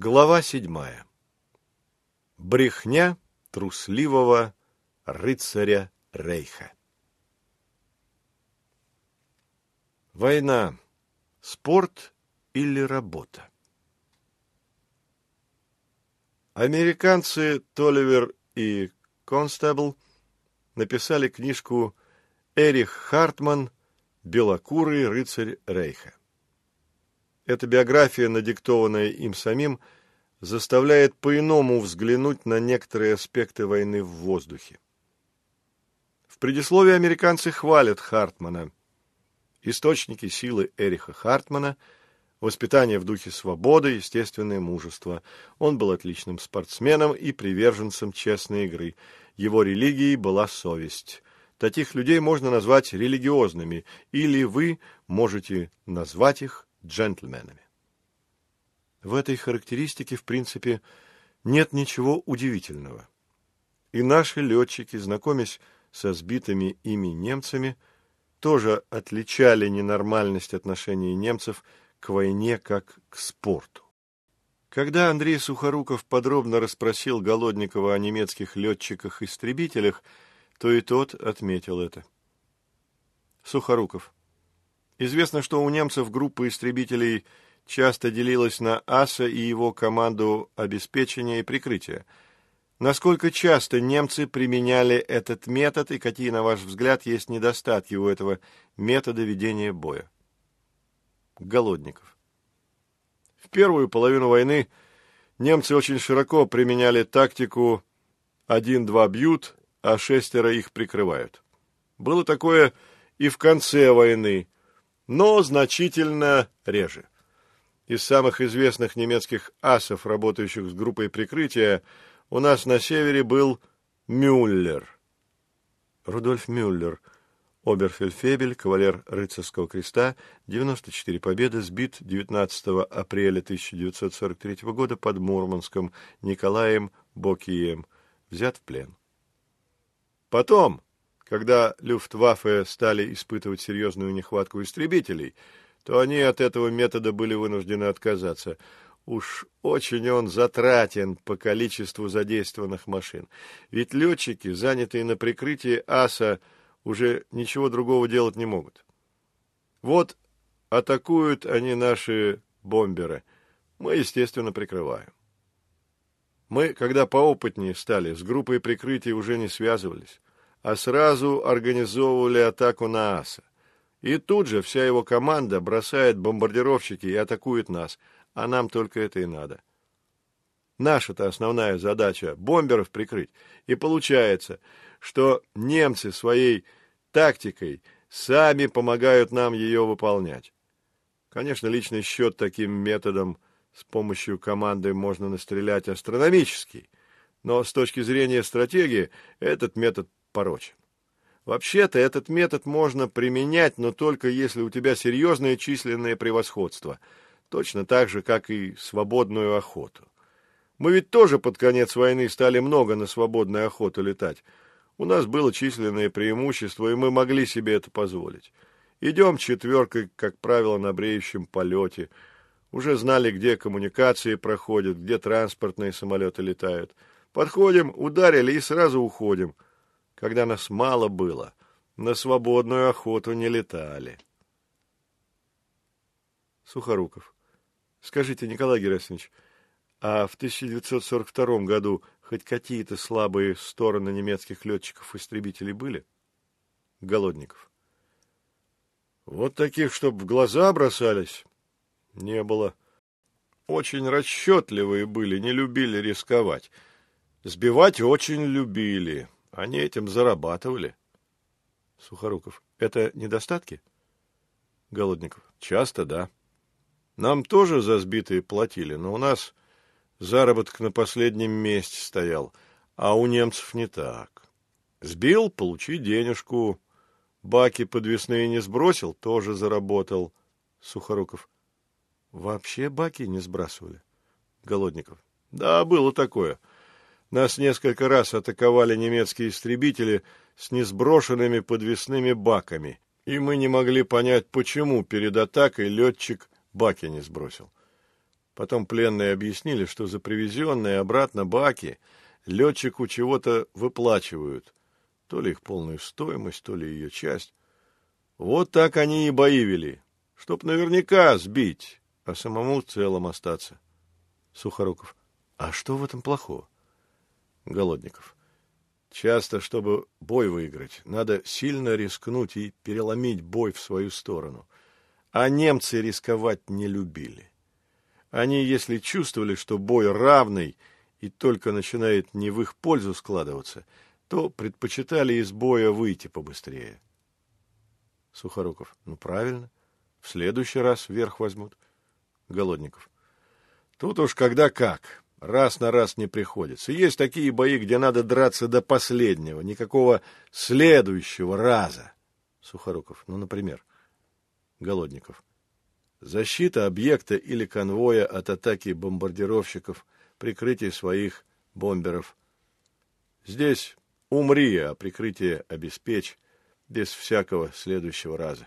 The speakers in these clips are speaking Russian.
Глава седьмая. Брехня трусливого рыцаря Рейха. Война. Спорт или работа? Американцы Толивер и Констабл написали книжку «Эрих Хартман. Белокурый рыцарь Рейха». Эта биография, надиктованная им самим, заставляет по-иному взглянуть на некоторые аспекты войны в воздухе. В предисловии американцы хвалят Хартмана. Источники силы Эриха Хартмана – воспитание в духе свободы, естественное мужество. Он был отличным спортсменом и приверженцем честной игры. Его религией была совесть. Таких людей можно назвать религиозными, или вы можете назвать их джентльменами. В этой характеристике, в принципе, нет ничего удивительного. И наши летчики, знакомясь со сбитыми ими немцами, тоже отличали ненормальность отношений немцев к войне как к спорту. Когда Андрей Сухоруков подробно расспросил Голодникова о немецких летчиках-истребителях, то и тот отметил это. Сухоруков. Известно, что у немцев группа истребителей часто делилась на аса и его команду обеспечения и прикрытия. Насколько часто немцы применяли этот метод и какие, на ваш взгляд, есть недостатки у этого метода ведения боя? Голодников. В первую половину войны немцы очень широко применяли тактику «один-два бьют, а шестеро их прикрывают». Было такое и в конце войны – но значительно реже. Из самых известных немецких асов, работающих с группой прикрытия, у нас на севере был Мюллер. Рудольф Мюллер, оберфельдфебель, кавалер рыцарского креста, 94 победы, сбит 19 апреля 1943 года под Мурманском Николаем Бокием, взят в плен. Потом когда Люфтваффе стали испытывать серьезную нехватку истребителей, то они от этого метода были вынуждены отказаться. Уж очень он затратен по количеству задействованных машин. Ведь летчики, занятые на прикрытии аса, уже ничего другого делать не могут. Вот атакуют они наши бомберы. Мы, естественно, прикрываем. Мы, когда поопытнее стали, с группой прикрытия уже не связывались а сразу организовывали атаку на аса. И тут же вся его команда бросает бомбардировщики и атакует нас, а нам только это и надо. Наша-то основная задача — бомберов прикрыть. И получается, что немцы своей тактикой сами помогают нам ее выполнять. Конечно, личный счет таким методом с помощью команды можно настрелять астрономический, но с точки зрения стратегии этот метод порочен. Вообще-то этот метод можно применять, но только если у тебя серьезное численное превосходство, точно так же, как и свободную охоту. Мы ведь тоже под конец войны стали много на свободную охоту летать. У нас было численное преимущество, и мы могли себе это позволить. Идем четверкой, как правило, на бреющем полете. Уже знали, где коммуникации проходят, где транспортные самолеты летают. Подходим, ударили и сразу уходим — когда нас мало было, на свободную охоту не летали. Сухоруков. Скажите, Николай Герасимович, а в 1942 году хоть какие-то слабые стороны немецких летчиков-истребителей были? Голодников. Вот таких, чтоб в глаза бросались, не было. Очень расчетливые были, не любили рисковать. Сбивать очень любили. Они этим зарабатывали. Сухоруков. Это недостатки? Голодников. Часто, да. Нам тоже за сбитые платили, но у нас заработок на последнем месте стоял, а у немцев не так. Сбил — получи денежку. Баки подвесные не сбросил — тоже заработал. Сухоруков. Вообще баки не сбрасывали? Голодников. Да, было такое. Нас несколько раз атаковали немецкие истребители с несброшенными подвесными баками, и мы не могли понять, почему перед атакой летчик баки не сбросил. Потом пленные объяснили, что за привезенные обратно баки летчику чего-то выплачивают. То ли их полную стоимость, то ли ее часть. Вот так они и бои вели, чтоб наверняка сбить, а самому целым остаться. Сухоруков. А что в этом плохого? Голодников. Часто, чтобы бой выиграть, надо сильно рискнуть и переломить бой в свою сторону. А немцы рисковать не любили. Они, если чувствовали, что бой равный и только начинает не в их пользу складываться, то предпочитали из боя выйти побыстрее. Сухоруков. Ну, правильно. В следующий раз вверх возьмут. Голодников. Тут уж когда как. Раз на раз не приходится. Есть такие бои, где надо драться до последнего. Никакого следующего раза. Сухоруков. Ну, например. Голодников. Защита объекта или конвоя от атаки бомбардировщиков, прикрытие своих бомберов. Здесь умри, а прикрытие обеспечь без всякого следующего раза.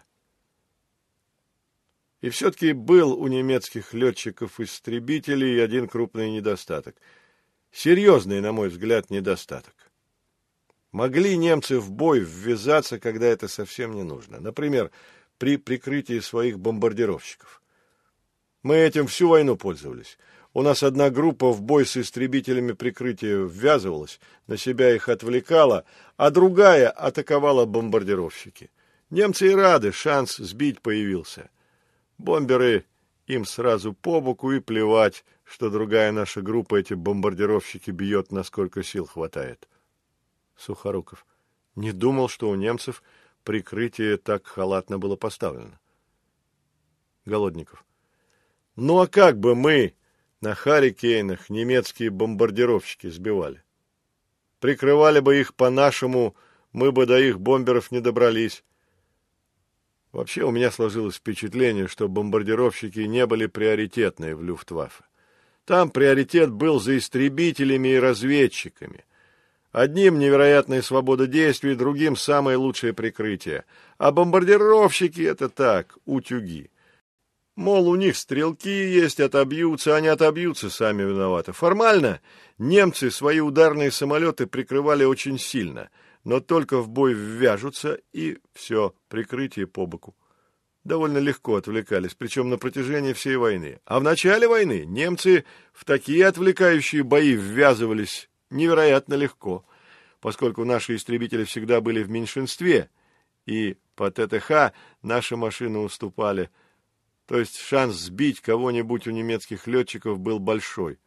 И все-таки был у немецких летчиков-истребителей один крупный недостаток. Серьезный, на мой взгляд, недостаток. Могли немцы в бой ввязаться, когда это совсем не нужно. Например, при прикрытии своих бомбардировщиков. Мы этим всю войну пользовались. У нас одна группа в бой с истребителями прикрытия ввязывалась, на себя их отвлекала, а другая атаковала бомбардировщики. Немцы и рады, шанс сбить появился. Бомберы им сразу по боку и плевать, что другая наша группа эти бомбардировщики бьет, насколько сил хватает. Сухоруков. Не думал, что у немцев прикрытие так халатно было поставлено. Голодников. Ну а как бы мы на Харикейнах немецкие бомбардировщики сбивали. Прикрывали бы их по-нашему, мы бы до их бомберов не добрались. Вообще у меня сложилось впечатление, что бомбардировщики не были приоритетные в Люфтваффе. Там приоритет был за истребителями и разведчиками. Одним невероятная свобода действий, другим самое лучшее прикрытие. А бомбардировщики — это так, утюги. Мол, у них стрелки есть, отобьются, не отобьются, сами виноваты. Формально немцы свои ударные самолеты прикрывали очень сильно, но только в бой ввяжутся, и все, прикрытие по боку. Довольно легко отвлекались, причем на протяжении всей войны. А в начале войны немцы в такие отвлекающие бои ввязывались невероятно легко, поскольку наши истребители всегда были в меньшинстве, и по ТТХ наши машины уступали – то есть шанс сбить кого-нибудь у немецких летчиков был большой.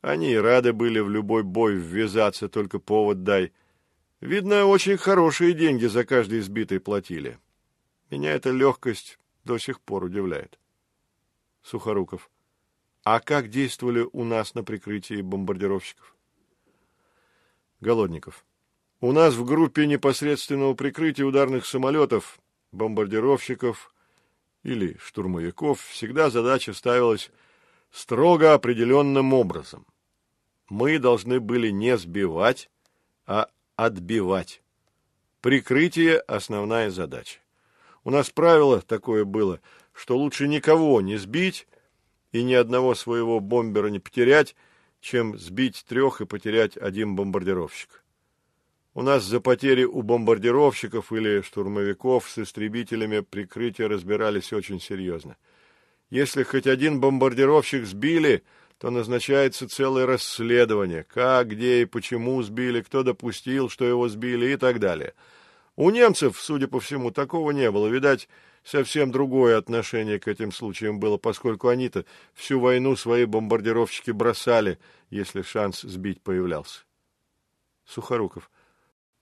Они и рады были в любой бой ввязаться, только повод дай. Видно, очень хорошие деньги за каждый избитый платили. Меня эта легкость до сих пор удивляет. Сухоруков. А как действовали у нас на прикрытии бомбардировщиков? Голодников. У нас в группе непосредственного прикрытия ударных самолетов, бомбардировщиков, или штурмовиков всегда задача ставилась строго определенным образом. Мы должны были не сбивать, а отбивать. Прикрытие – основная задача. У нас правило такое было, что лучше никого не сбить и ни одного своего бомбера не потерять, чем сбить трех и потерять один бомбардировщик. У нас за потери у бомбардировщиков или штурмовиков с истребителями прикрытия разбирались очень серьезно. Если хоть один бомбардировщик сбили, то назначается целое расследование, как, где и почему сбили, кто допустил, что его сбили и так далее. У немцев, судя по всему, такого не было. Видать, совсем другое отношение к этим случаям было, поскольку они-то всю войну свои бомбардировщики бросали, если шанс сбить появлялся. Сухоруков.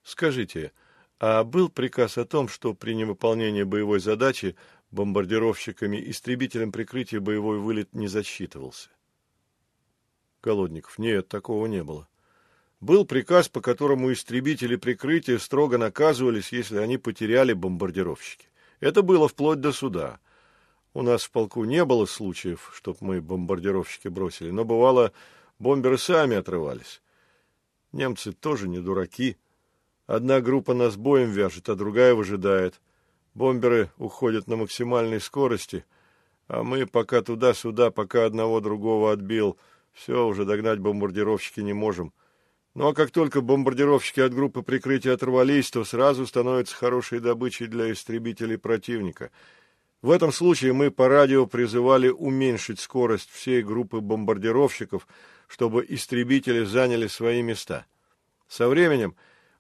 Скажите, а был приказ о том, что при невыполнении боевой задачи бомбардировщиками истребителем прикрытия боевой вылет не засчитывался? Голодников. Нет, такого не было. Был приказ, по которому истребители прикрытия строго наказывались, если они потеряли бомбардировщики. Это было вплоть до суда. У нас в полку не было случаев, чтоб мы бомбардировщики бросили, но бывало, бомберы сами отрывались. Немцы тоже не дураки. Одна группа нас боем вяжет, а другая выжидает. Бомберы уходят на максимальной скорости, А мы пока туда-сюда, пока одного другого отбил, все, уже догнать бомбардировщики не можем. Ну а как только бомбардировщики от группы прикрытия оторвались, то сразу становится хорошей добычей для истребителей противника. В этом случае мы по радио призывали уменьшить скорость всей группы бомбардировщиков, чтобы истребители заняли свои места. Со временем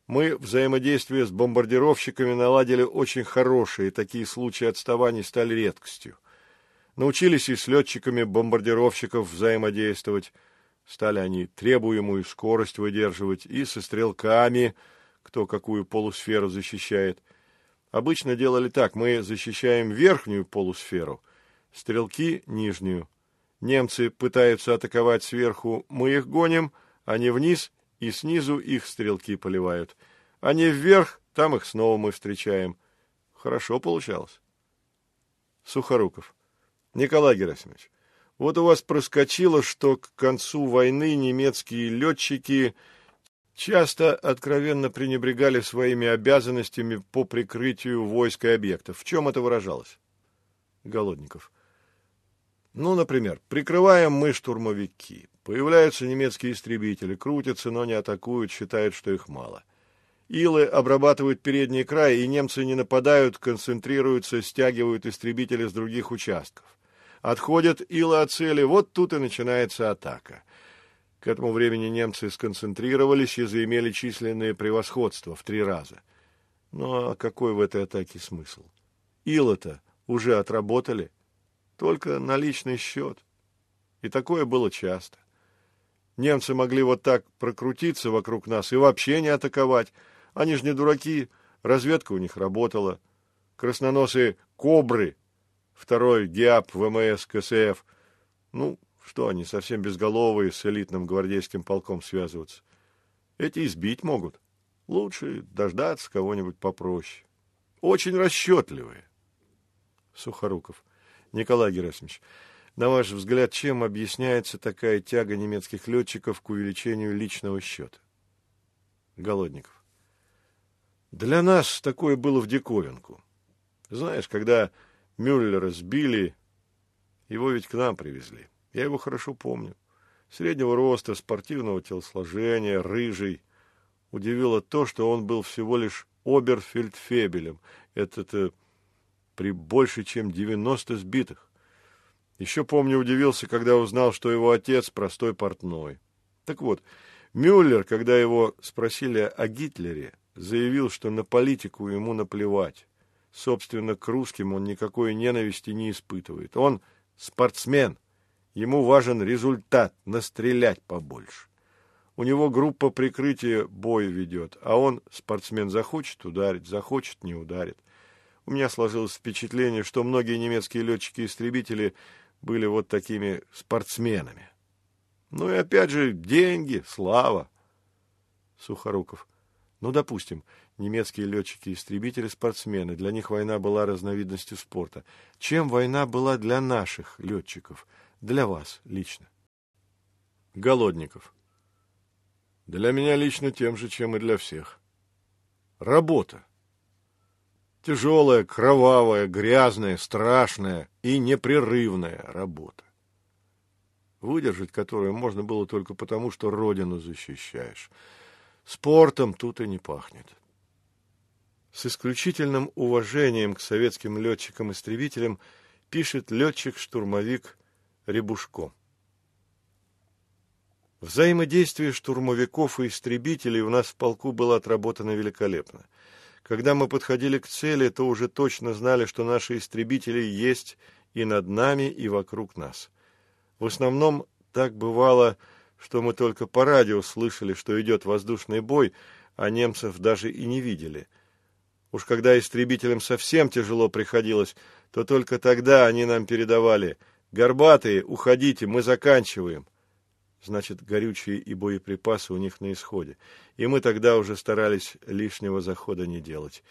мы взаимодействие с бомбардировщиками наладили очень хорошие, такие случаи отставаний стали редкостью. Научились и с летчиками бомбардировщиков взаимодействовать, Стали они требуемую скорость выдерживать и со стрелками, кто какую полусферу защищает. Обычно делали так, мы защищаем верхнюю полусферу, стрелки — нижнюю. Немцы пытаются атаковать сверху, мы их гоним, они вниз, и снизу их стрелки поливают. Они вверх, там их снова мы встречаем. Хорошо получалось. Сухоруков. Николай Герасимович, вот у вас проскочило, что к концу войны немецкие летчики часто откровенно пренебрегали своими обязанностями по прикрытию войск и объектов. В чем это выражалось? Голодников. Ну, например, прикрываем мы штурмовики. Появляются немецкие истребители, крутятся, но не атакуют, считают, что их мало. Илы обрабатывают передний край, и немцы не нападают, концентрируются, стягивают истребители с других участков отходят илы от цели, вот тут и начинается атака. К этому времени немцы сконцентрировались и заимели численное превосходство в три раза. Ну а какой в этой атаке смысл? Ила-то уже отработали, только на личный счет. И такое было часто. Немцы могли вот так прокрутиться вокруг нас и вообще не атаковать. Они же не дураки, разведка у них работала. Красноносые «кобры» второй ГИАП ВМС КСФ. Ну, что они, совсем безголовые, с элитным гвардейским полком связываться. Эти избить могут. Лучше дождаться кого-нибудь попроще. Очень расчетливые. Сухоруков. Николай Герасимович, на ваш взгляд, чем объясняется такая тяга немецких летчиков к увеличению личного счета? Голодников. Для нас такое было в диковинку. Знаешь, когда Мюллера сбили, его ведь к нам привезли. Я его хорошо помню. Среднего роста, спортивного телосложения, рыжий. Удивило то, что он был всего лишь оберфельдфебелем. Это-то при больше, чем 90 сбитых. Еще, помню, удивился, когда узнал, что его отец простой портной. Так вот, Мюллер, когда его спросили о Гитлере, заявил, что на политику ему наплевать. Собственно, к русским он никакой ненависти не испытывает. Он спортсмен. Ему важен результат, настрелять побольше. У него группа прикрытия бой ведет, а он, спортсмен, захочет ударить, захочет не ударит. У меня сложилось впечатление, что многие немецкие летчики-истребители были вот такими спортсменами. Ну и опять же, деньги, слава. Сухоруков. Ну, допустим, немецкие летчики-истребители-спортсмены. Для них война была разновидностью спорта. Чем война была для наших летчиков? Для вас лично? Голодников. Для меня лично тем же, чем и для всех. Работа. Тяжелая, кровавая, грязная, страшная и непрерывная работа. Выдержать которую можно было только потому, что родину защищаешь. Спортом тут и не пахнет. С исключительным уважением к советским летчикам-истребителям пишет летчик-штурмовик Рябушко. Взаимодействие штурмовиков и истребителей у нас в полку было отработано великолепно. Когда мы подходили к цели, то уже точно знали, что наши истребители есть и над нами, и вокруг нас. В основном так бывало, что мы только по радио слышали, что идет воздушный бой, а немцев даже и не видели – Уж когда истребителям совсем тяжело приходилось, то только тогда они нам передавали «Горбатые, уходите, мы заканчиваем». Значит, горючие и боеприпасы у них на исходе. И мы тогда уже старались лишнего захода не делать.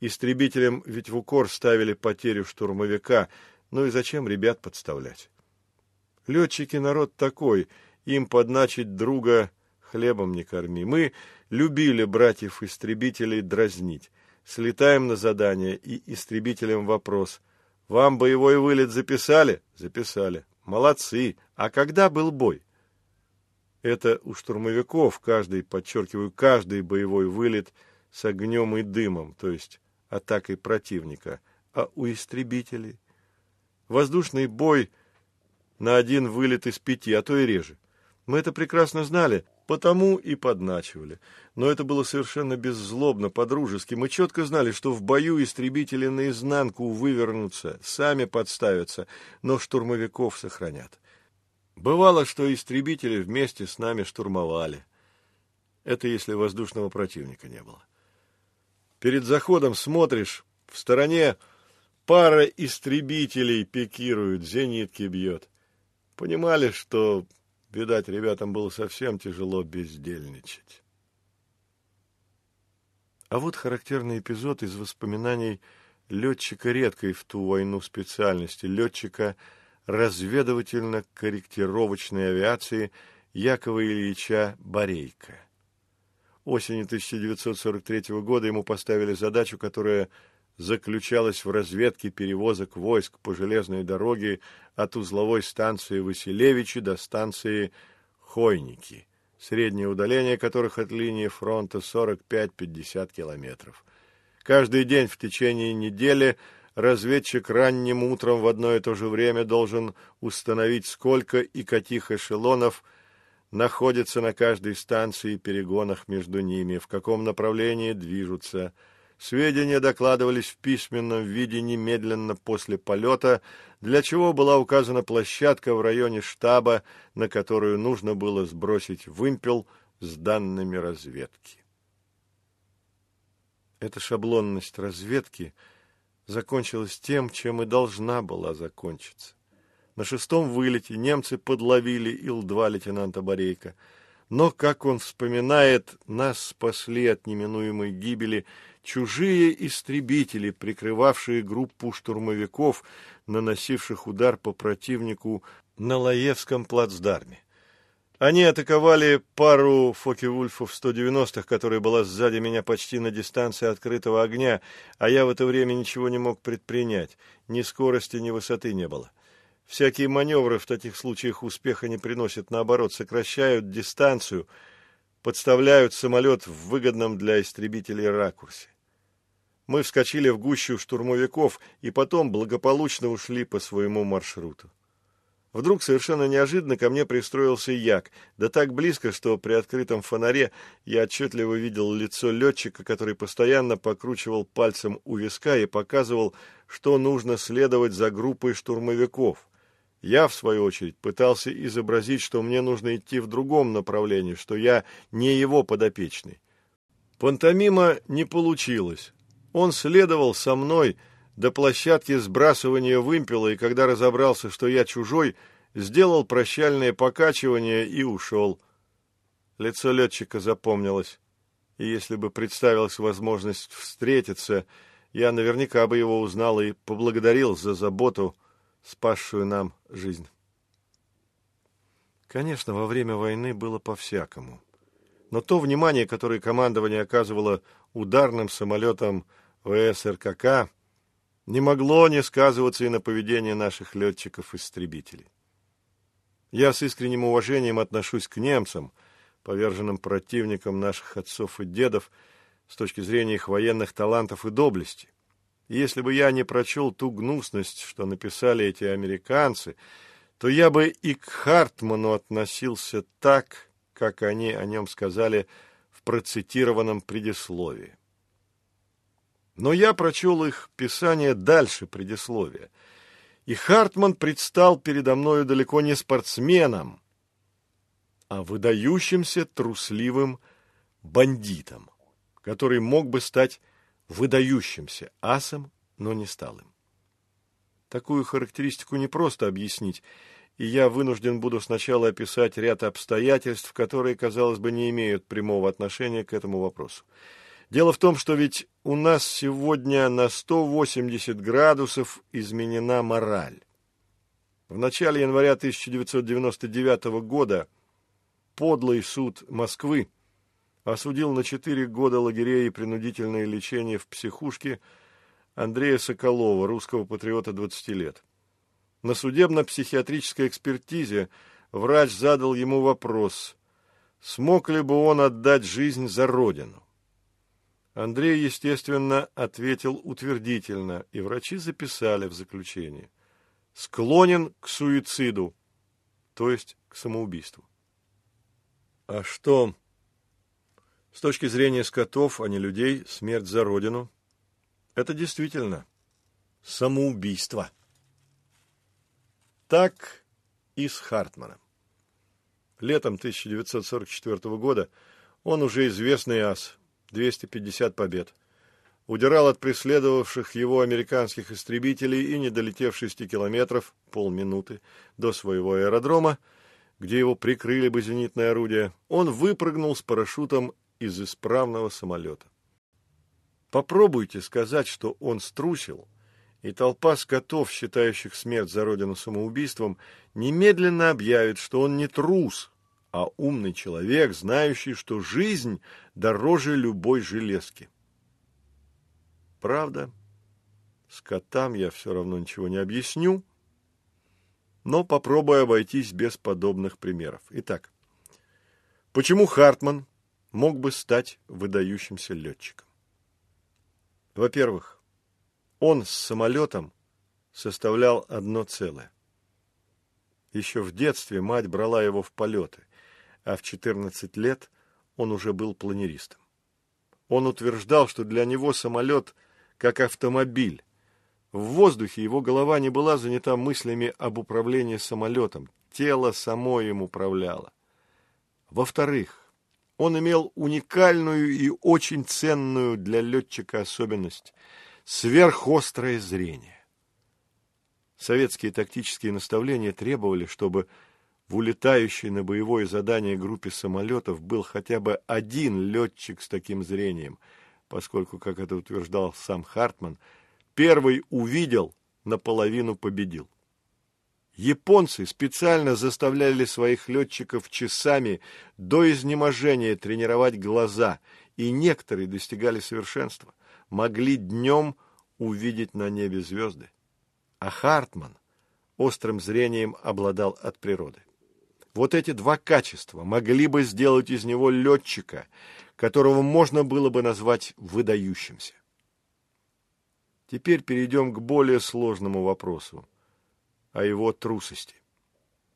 Истребителям ведь в укор ставили потерю штурмовика, ну и зачем ребят подставлять? Летчики народ такой, им подначить друга хлебом не корми. Мы любили братьев-истребителей дразнить. Слетаем на задание, и истребителям вопрос. Вам боевой вылет записали? Записали. Молодцы. А когда был бой? Это у штурмовиков каждый, подчеркиваю, каждый боевой вылет с огнем и дымом, то есть атакой противника. А у истребителей? Воздушный бой на один вылет из пяти, а то и реже. Мы это прекрасно знали, потому и подначивали. Но это было совершенно беззлобно, по-дружески. Мы четко знали, что в бою истребители наизнанку вывернутся, сами подставятся, но штурмовиков сохранят. Бывало, что истребители вместе с нами штурмовали. Это если воздушного противника не было. Перед заходом смотришь, в стороне пара истребителей пикирует, зенитки бьет. Понимали, что, видать, ребятам было совсем тяжело бездельничать. А вот характерный эпизод из воспоминаний летчика редкой в ту войну специальности, летчика разведывательно-корректировочной авиации Якова Ильича Борейко. Осенью 1943 года ему поставили задачу, которая заключалась в разведке перевозок войск по железной дороге от узловой станции Василевичи до станции Хойники, среднее удаление которых от линии фронта 45-50 километров. Каждый день в течение недели разведчик ранним утром в одно и то же время должен установить, сколько и каких эшелонов находится на каждой станции и перегонах между ними, в каком направлении движутся, Сведения докладывались в письменном виде немедленно после полета, для чего была указана площадка в районе штаба, на которую нужно было сбросить вымпел с данными разведки. Эта шаблонность разведки закончилась тем, чем и должна была закончиться. На шестом вылете немцы подловили Ил-2 лейтенанта Борейко, но, как он вспоминает, нас спасли от неминуемой гибели – чужие истребители, прикрывавшие группу штурмовиков, наносивших удар по противнику на Лаевском плацдарме. Они атаковали пару Фоке-Вульфов 190-х, которая была сзади меня почти на дистанции открытого огня, а я в это время ничего не мог предпринять. Ни скорости, ни высоты не было. Всякие маневры в таких случаях успеха не приносят, наоборот, сокращают дистанцию, подставляют самолет в выгодном для истребителей ракурсе. Мы вскочили в гущу штурмовиков и потом благополучно ушли по своему маршруту. Вдруг совершенно неожиданно ко мне пристроился Як, да так близко, что при открытом фонаре я отчетливо видел лицо летчика, который постоянно покручивал пальцем у виска и показывал, что нужно следовать за группой штурмовиков. Я, в свою очередь, пытался изобразить, что мне нужно идти в другом направлении, что я не его подопечный. Пантомима не получилось. Он следовал со мной до площадки сбрасывания вымпела, и когда разобрался, что я чужой, сделал прощальное покачивание и ушел. Лицо летчика запомнилось, и если бы представилась возможность встретиться, я наверняка бы его узнал и поблагодарил за заботу, спасшую нам жизнь. Конечно, во время войны было по-всякому. Но то внимание, которое командование оказывало ударным самолетам ВСРКК не могло не сказываться и на поведении наших летчиков-истребителей. Я с искренним уважением отношусь к немцам, поверженным противникам наших отцов и дедов с точки зрения их военных талантов и доблести. И если бы я не прочел ту гнусность, что написали эти американцы, то я бы и к Хартману относился так, как они о нем сказали в процитированном предисловии. Но я прочел их писание дальше предисловия. И Хартман предстал передо мною далеко не спортсменом, а выдающимся трусливым бандитом, который мог бы стать выдающимся асом, но не стал им. Такую характеристику не просто объяснить, и я вынужден буду сначала описать ряд обстоятельств, которые, казалось бы, не имеют прямого отношения к этому вопросу. Дело в том, что ведь у нас сегодня на 180 градусов изменена мораль. В начале января 1999 года подлый суд Москвы осудил на 4 года лагерей и принудительное лечение в психушке Андрея Соколова, русского патриота 20 лет. На судебно-психиатрической экспертизе врач задал ему вопрос, смог ли бы он отдать жизнь за Родину. Андрей, естественно, ответил утвердительно, и врачи записали в заключение. Склонен к суициду, то есть к самоубийству. А что, с точки зрения скотов, а не людей, смерть за Родину – это действительно самоубийство. Так и с Хартманом. Летом 1944 года он уже известный ас, 250 побед. Удирал от преследовавших его американских истребителей и, не долетев 6 километров, полминуты, до своего аэродрома, где его прикрыли бы зенитное орудие, он выпрыгнул с парашютом из исправного самолета. Попробуйте сказать, что он струсил, и толпа скотов, считающих смерть за родину самоубийством, немедленно объявит, что он не трус, а умный человек, знающий, что жизнь дороже любой железки. Правда, скотам я все равно ничего не объясню, но попробую обойтись без подобных примеров. Итак, почему Хартман мог бы стать выдающимся летчиком? Во-первых, он с самолетом составлял одно целое. Еще в детстве мать брала его в полеты, а в 14 лет он уже был планеристом. Он утверждал, что для него самолет как автомобиль. В воздухе его голова не была занята мыслями об управлении самолетом, тело само им управляло. Во-вторых, он имел уникальную и очень ценную для летчика особенность – сверхострое зрение. Советские тактические наставления требовали, чтобы в улетающей на боевое задание группе самолетов был хотя бы один летчик с таким зрением, поскольку, как это утверждал сам Хартман, первый увидел, наполовину победил. Японцы специально заставляли своих летчиков часами до изнеможения тренировать глаза, и некоторые достигали совершенства, могли днем увидеть на небе звезды. А Хартман острым зрением обладал от природы. Вот эти два качества могли бы сделать из него летчика, которого можно было бы назвать выдающимся. Теперь перейдем к более сложному вопросу о его трусости.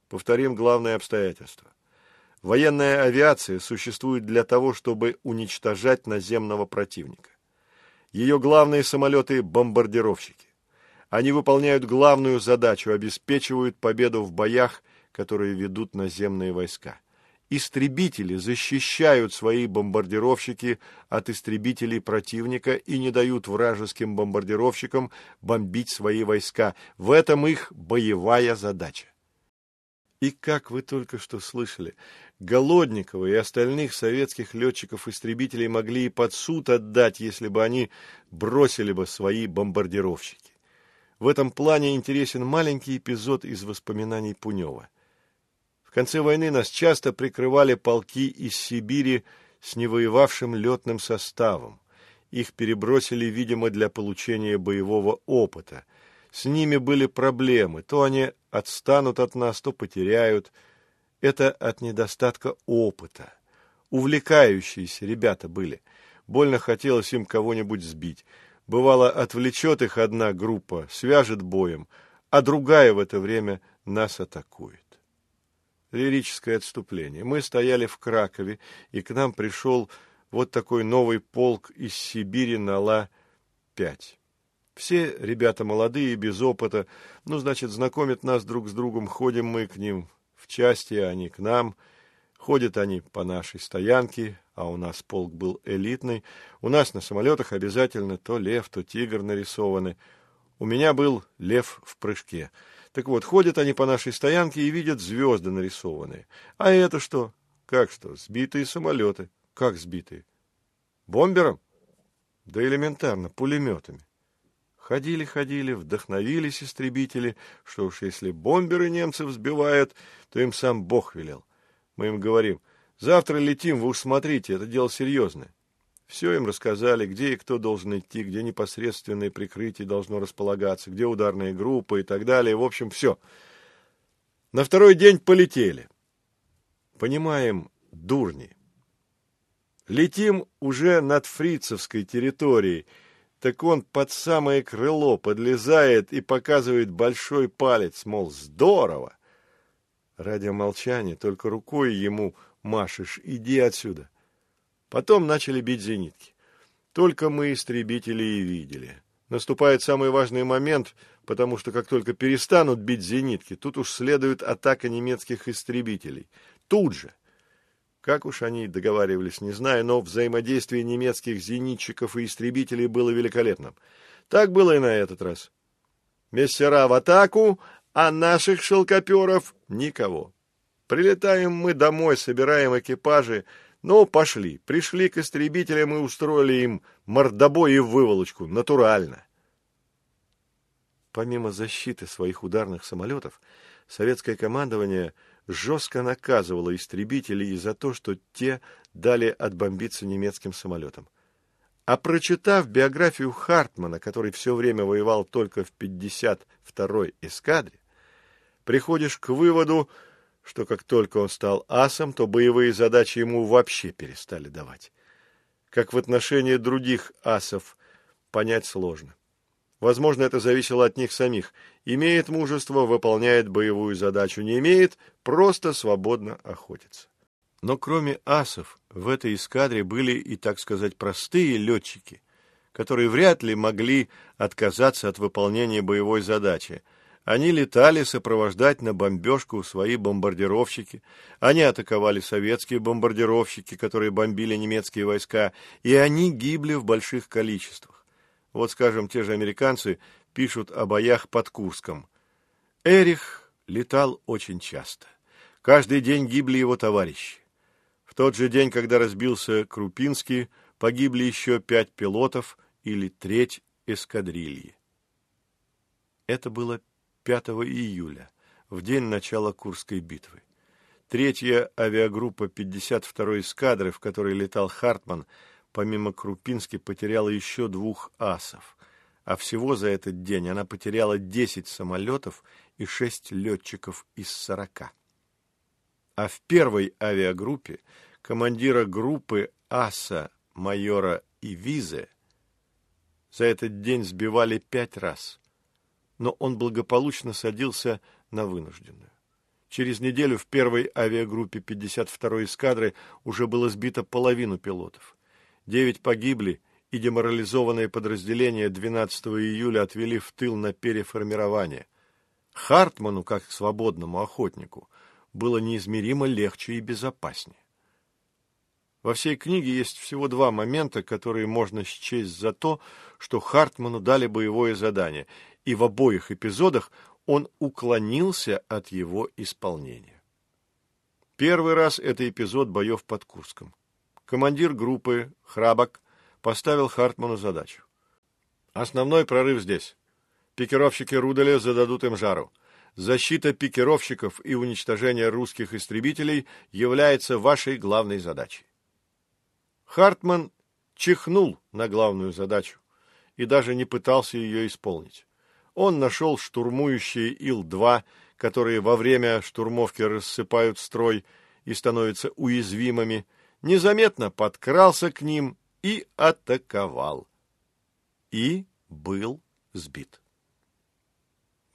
Повторим главное обстоятельство. Военная авиация существует для того, чтобы уничтожать наземного противника. Ее главные самолеты – бомбардировщики. Они выполняют главную задачу, обеспечивают победу в боях – которые ведут наземные войска. Истребители защищают свои бомбардировщики от истребителей противника и не дают вражеским бомбардировщикам бомбить свои войска. В этом их боевая задача. И как вы только что слышали, Голодникова и остальных советских летчиков-истребителей могли и под суд отдать, если бы они бросили бы свои бомбардировщики. В этом плане интересен маленький эпизод из воспоминаний Пунева конце войны нас часто прикрывали полки из Сибири с невоевавшим летным составом. Их перебросили, видимо, для получения боевого опыта. С ними были проблемы. То они отстанут от нас, то потеряют. Это от недостатка опыта. Увлекающиеся ребята были. Больно хотелось им кого-нибудь сбить. Бывало, отвлечет их одна группа, свяжет боем, а другая в это время нас атакует лирическое отступление. Мы стояли в Кракове, и к нам пришел вот такой новый полк из Сибири на Ла-5. Все ребята молодые, без опыта, ну, значит, знакомят нас друг с другом, ходим мы к ним в части, а они к нам. Ходят они по нашей стоянке, а у нас полк был элитный. У нас на самолетах обязательно то лев, то тигр нарисованы. У меня был лев в прыжке — так вот, ходят они по нашей стоянке и видят звезды нарисованные. А это что? Как что? Сбитые самолеты. Как сбитые? Бомбером? Да элементарно, пулеметами. Ходили-ходили, вдохновились истребители, что уж если бомберы немцев сбивают, то им сам Бог велел. Мы им говорим, завтра летим, вы уж смотрите, это дело серьезное. Все им рассказали, где и кто должен идти, где непосредственное прикрытие должно располагаться, где ударные группы и так далее. В общем, все. На второй день полетели. Понимаем, дурни. Летим уже над фрицевской территорией, так он под самое крыло подлезает и показывает большой палец, мол, здорово. Ради молчания только рукой ему машешь, иди отсюда. Потом начали бить зенитки. Только мы истребители и видели. Наступает самый важный момент, потому что как только перестанут бить зенитки, тут уж следует атака немецких истребителей. Тут же. Как уж они договаривались, не знаю, но взаимодействие немецких зенитчиков и истребителей было великолепным. Так было и на этот раз. Мессера в атаку, а наших шелкоперов никого. Прилетаем мы домой, собираем экипажи, ну, пошли. Пришли к истребителям и устроили им мордобой и выволочку. Натурально. Помимо защиты своих ударных самолетов, советское командование жестко наказывало истребителей за то, что те дали отбомбиться немецким самолетам. А прочитав биографию Хартмана, который все время воевал только в 52-й эскадре, приходишь к выводу, что как только он стал асом, то боевые задачи ему вообще перестали давать. Как в отношении других асов, понять сложно. Возможно, это зависело от них самих. Имеет мужество, выполняет боевую задачу. Не имеет, просто свободно охотится. Но кроме асов, в этой эскадре были и, так сказать, простые летчики, которые вряд ли могли отказаться от выполнения боевой задачи – они летали сопровождать на бомбежку свои бомбардировщики. Они атаковали советские бомбардировщики, которые бомбили немецкие войска, и они гибли в больших количествах. Вот, скажем, те же американцы пишут о боях под Курском. Эрих летал очень часто. Каждый день гибли его товарищи. В тот же день, когда разбился Крупинский, погибли еще пять пилотов или треть эскадрильи. Это было 5 июля, в день начала Курской битвы. Третья авиагруппа 52-й эскадры, в которой летал Хартман, помимо Крупински, потеряла еще двух асов. А всего за этот день она потеряла 10 самолетов и 6 летчиков из 40. А в первой авиагруппе командира группы аса майора Ивизе за этот день сбивали пять раз – но он благополучно садился на вынужденную. Через неделю в первой авиагруппе 52-й эскадры уже было сбито половину пилотов. Девять погибли, и деморализованные подразделения 12 июля отвели в тыл на переформирование. Хартману, как свободному охотнику, было неизмеримо легче и безопаснее. Во всей книге есть всего два момента, которые можно счесть за то, что Хартману дали боевое задание, и в обоих эпизодах он уклонился от его исполнения. Первый раз это эпизод боев под Курском. Командир группы Храбак поставил Хартману задачу. Основной прорыв здесь. Пикировщики Руделя зададут им жару. Защита пикировщиков и уничтожение русских истребителей является вашей главной задачей. Хартман чихнул на главную задачу и даже не пытался ее исполнить он нашел штурмующие Ил-2, которые во время штурмовки рассыпают строй и становятся уязвимыми, незаметно подкрался к ним и атаковал. И был сбит.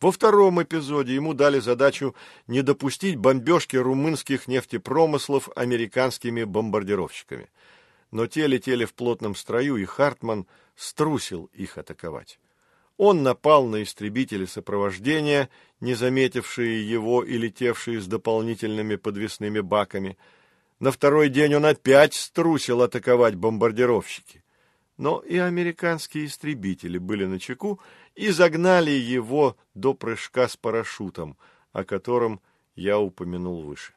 Во втором эпизоде ему дали задачу не допустить бомбежки румынских нефтепромыслов американскими бомбардировщиками. Но те летели в плотном строю, и Хартман струсил их атаковать. Он напал на истребители сопровождения, не заметившие его и летевшие с дополнительными подвесными баками. На второй день он опять струсил атаковать бомбардировщики. Но и американские истребители были на чеку и загнали его до прыжка с парашютом, о котором я упомянул выше.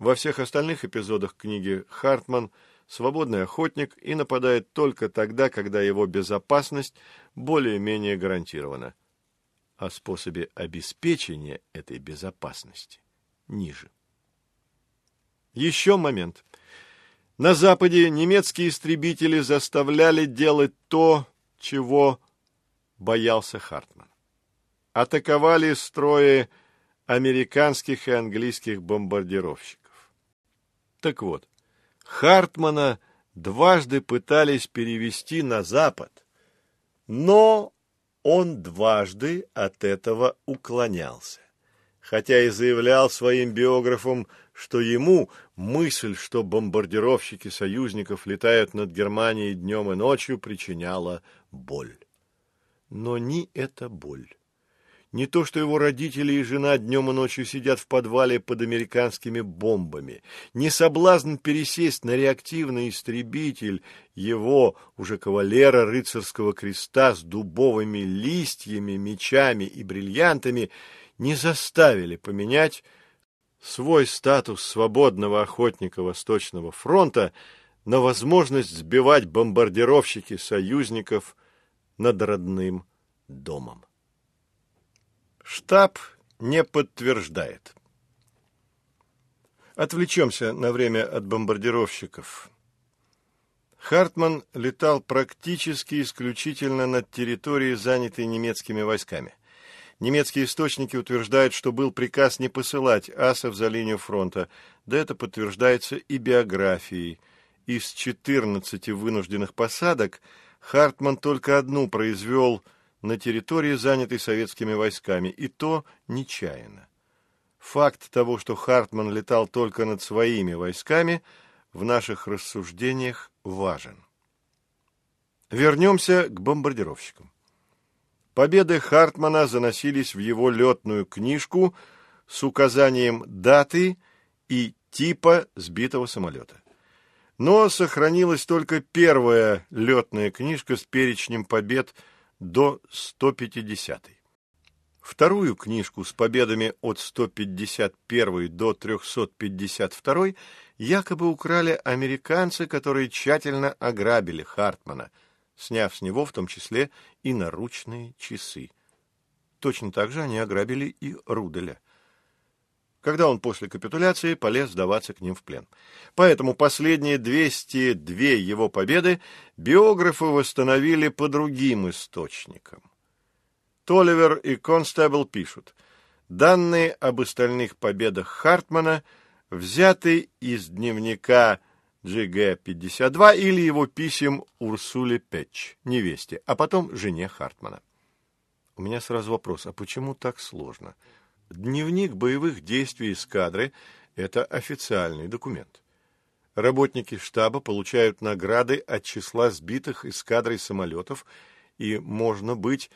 Во всех остальных эпизодах книги Хартман – свободный охотник и нападает только тогда, когда его безопасность более-менее гарантирована. О способе обеспечения этой безопасности ниже. Еще момент. На Западе немецкие истребители заставляли делать то, чего боялся Хартман. Атаковали строи американских и английских бомбардировщиков. Так вот, Хартмана дважды пытались перевести на Запад, но он дважды от этого уклонялся, хотя и заявлял своим биографам, что ему мысль, что бомбардировщики союзников летают над Германией днем и ночью, причиняла боль. Но ни эта боль, не то, что его родители и жена днем и ночью сидят в подвале под американскими бомбами, не соблазн пересесть на реактивный истребитель его, уже кавалера рыцарского креста с дубовыми листьями, мечами и бриллиантами, не заставили поменять свой статус свободного охотника Восточного фронта на возможность сбивать бомбардировщики союзников над родным домом. Штаб не подтверждает. Отвлечемся на время от бомбардировщиков. Хартман летал практически исключительно над территорией, занятой немецкими войсками. Немецкие источники утверждают, что был приказ не посылать асов за линию фронта, да это подтверждается и биографией. Из 14 вынужденных посадок Хартман только одну произвел – на территории, занятой советскими войсками, и то нечаянно. Факт того, что Хартман летал только над своими войсками, в наших рассуждениях важен. Вернемся к бомбардировщикам. Победы Хартмана заносились в его летную книжку с указанием даты и типа сбитого самолета. Но сохранилась только первая летная книжка с перечнем побед – до 150. Вторую книжку с победами от 151 до 352 якобы украли американцы, которые тщательно ограбили Хартмана, сняв с него в том числе и наручные часы. Точно так же они ограбили и Руделя когда он после капитуляции полез сдаваться к ним в плен. Поэтому последние 202 его победы биографы восстановили по другим источникам. Толивер и Констебл пишут, данные об остальных победах Хартмана взяты из дневника GG-52 или его писем Урсуле Петч, невесте, а потом жене Хартмана. У меня сразу вопрос, а почему так сложно? Дневник боевых действий эскадры – это официальный документ. Работники штаба получают награды от числа сбитых эскадрой самолетов, и можно быть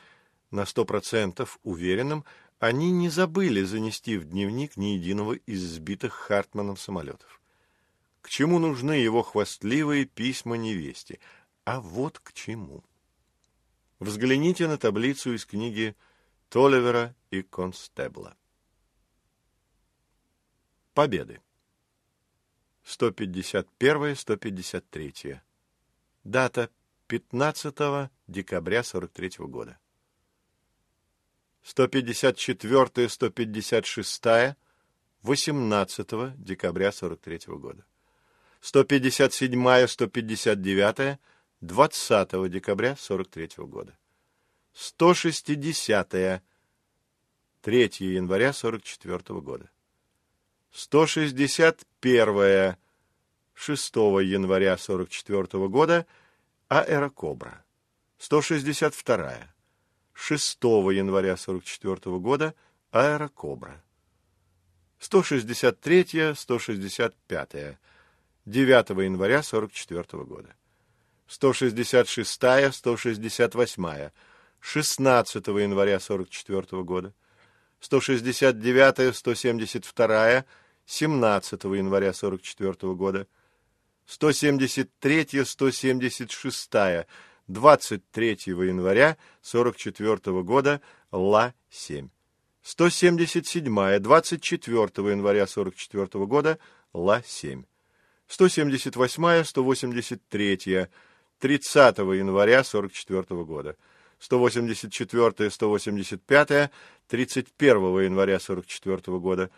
на сто процентов уверенным, они не забыли занести в дневник ни единого из сбитых Хартманом самолетов. К чему нужны его хвастливые письма невесте? А вот к чему. Взгляните на таблицу из книги Толивера и Констебла. Победы. 151-153. Дата 15 декабря 43 года. 154-156 18 декабря 43 года. 157-159 20 декабря 43 года. 160 3 января 44 года. 161 6 января 44 года Аэрокобра. 162 6 января 44 года Аэрокобра. 163 165 9 января 44 года. 166 168 16 января 44 года. 169 172 17 января 44 года, 173-176 23 января 44 года Ла-7, 177 24 января 44 года Ла-7, 178 183 30 января 44 года, 184 185 31 января 44 года,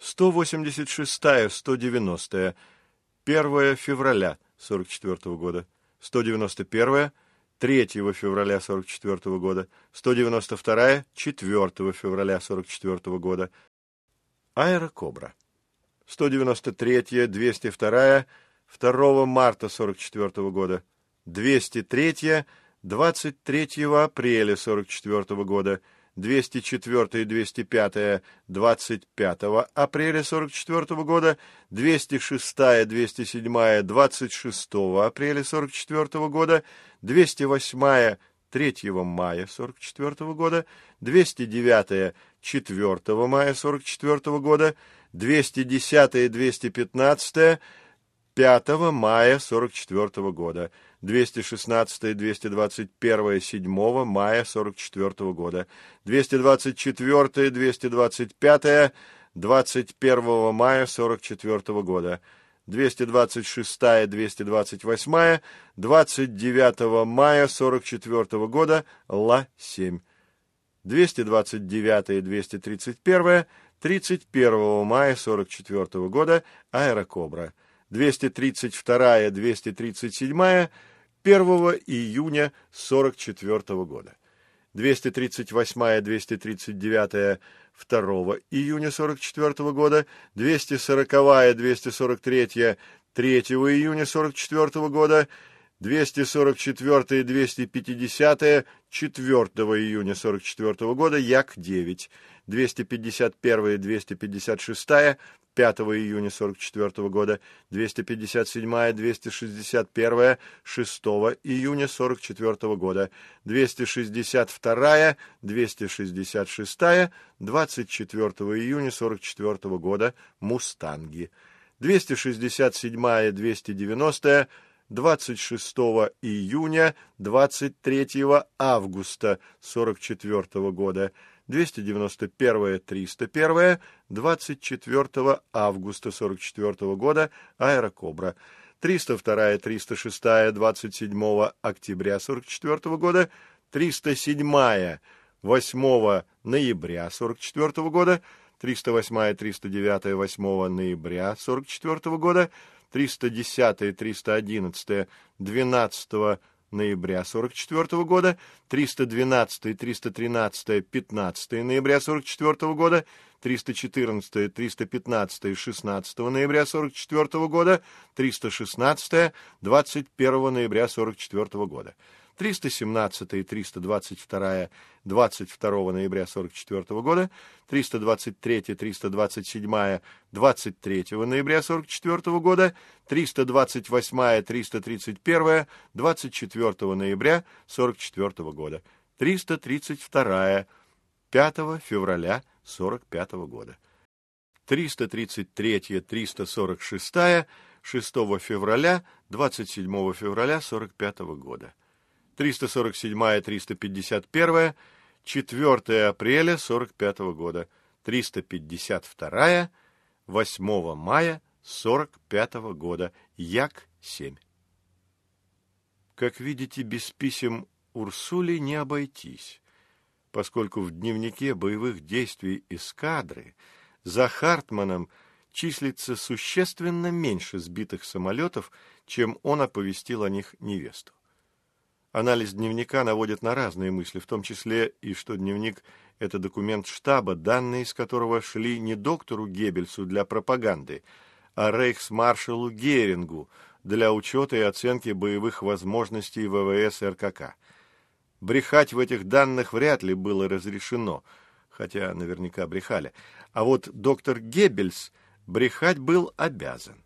186-190, 1 февраля 44 года, 191 3 февраля 44 года, 192 4 февраля 44 года. Аэрокобра. 193 202 2 марта 44 года, 203 23 апреля 44 года, 204 и 205 25 апреля 44 года, 206 207 26 апреля 44 года, 208 3 мая 44 года, 209 4 мая 44 года, 210 и 215 5 мая 44 года, 216 и 221 7 мая 44 года, 224 и 225 21 мая 44 года, 226 и 228 29 мая 44 года, Ла-7, 229 и 231 31 мая 44 года, Аэрокобра, 232 237 1 июня 44 года. 238-239 2 июня 44 года, 240-243 3 июня 44 года, 244 и 250 4 июня 44 года, Як-9, 251 и 256 5 июня 44 года, 257 261 6 июня 44 года, 262 266 24 июня 44 года, Мустанги, 267 290 26 июня 23 августа 44 года, 291 301 24 августа 44 года Аэрокобра, 302 306 27 октября 44 года, 307 8 ноября 44 года, 308 309 8 ноября 44 года, 310 311 12 ноября 44 года, 312 313 15 ноября 44 года, 314 315 16 ноября 44 года, 316 21 ноября 44 года. 317 и 322 22 ноября 44 года, 323 327 23 ноября 44 года, 328 331 24 ноября 44 года, 332 5 февраля 45 года, 333 346 6 февраля 27 февраля 45 года. 347 351 4 апреля 45 года, 352 8 мая 45 года, Як-7. Как видите, без писем Урсули не обойтись, поскольку в дневнике боевых действий эскадры за Хартманом числится существенно меньше сбитых самолетов, чем он оповестил о них невесту. Анализ дневника наводит на разные мысли, в том числе и что дневник – это документ штаба, данные из которого шли не доктору Геббельсу для пропаганды, а рейхсмаршалу Герингу для учета и оценки боевых возможностей ВВС РКК. Брехать в этих данных вряд ли было разрешено, хотя наверняка брехали. А вот доктор Геббельс брехать был обязан.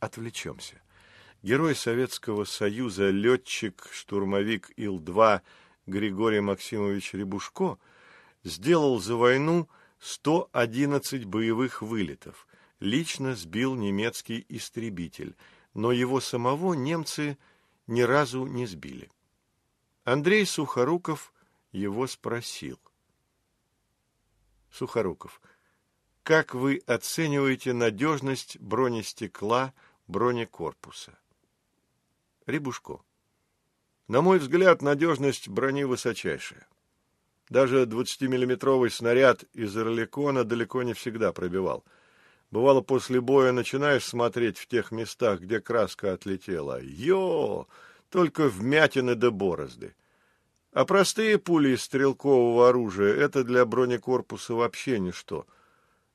Отвлечемся. Герой Советского Союза, летчик-штурмовик Ил-2 Григорий Максимович Рябушко сделал за войну 111 боевых вылетов, лично сбил немецкий истребитель, но его самого немцы ни разу не сбили. Андрей Сухоруков его спросил. Сухоруков, как вы оцениваете надежность бронестекла бронекорпуса? Рябушко. На мой взгляд, надежность брони высочайшая. Даже 20-миллиметровый снаряд из Орликона далеко не всегда пробивал. Бывало, после боя начинаешь смотреть в тех местах, где краска отлетела. Йо! Только вмятины да борозды. А простые пули из стрелкового оружия — это для бронекорпуса вообще ничто.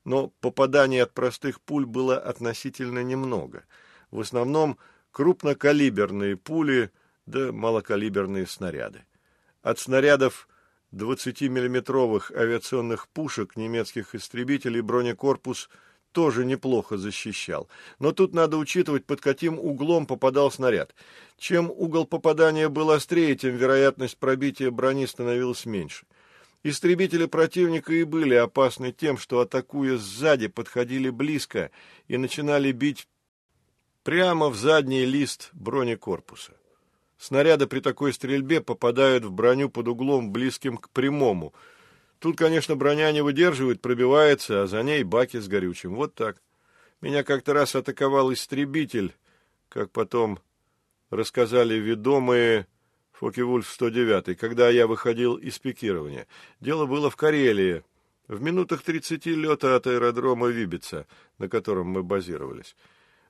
Но попаданий от простых пуль было относительно немного. В основном крупнокалиберные пули да малокалиберные снаряды. От снарядов 20-миллиметровых авиационных пушек немецких истребителей бронекорпус тоже неплохо защищал. Но тут надо учитывать, под каким углом попадал снаряд. Чем угол попадания был острее, тем вероятность пробития брони становилась меньше. Истребители противника и были опасны тем, что, атакуя сзади, подходили близко и начинали бить прямо в задний лист бронекорпуса. Снаряды при такой стрельбе попадают в броню под углом, близким к прямому. Тут, конечно, броня не выдерживает, пробивается, а за ней баки с горючим. Вот так. Меня как-то раз атаковал истребитель, как потом рассказали ведомые Фоки-Вульф 109, когда я выходил из пикирования. Дело было в Карелии, в минутах 30 лета от аэродрома Вибица, на котором мы базировались.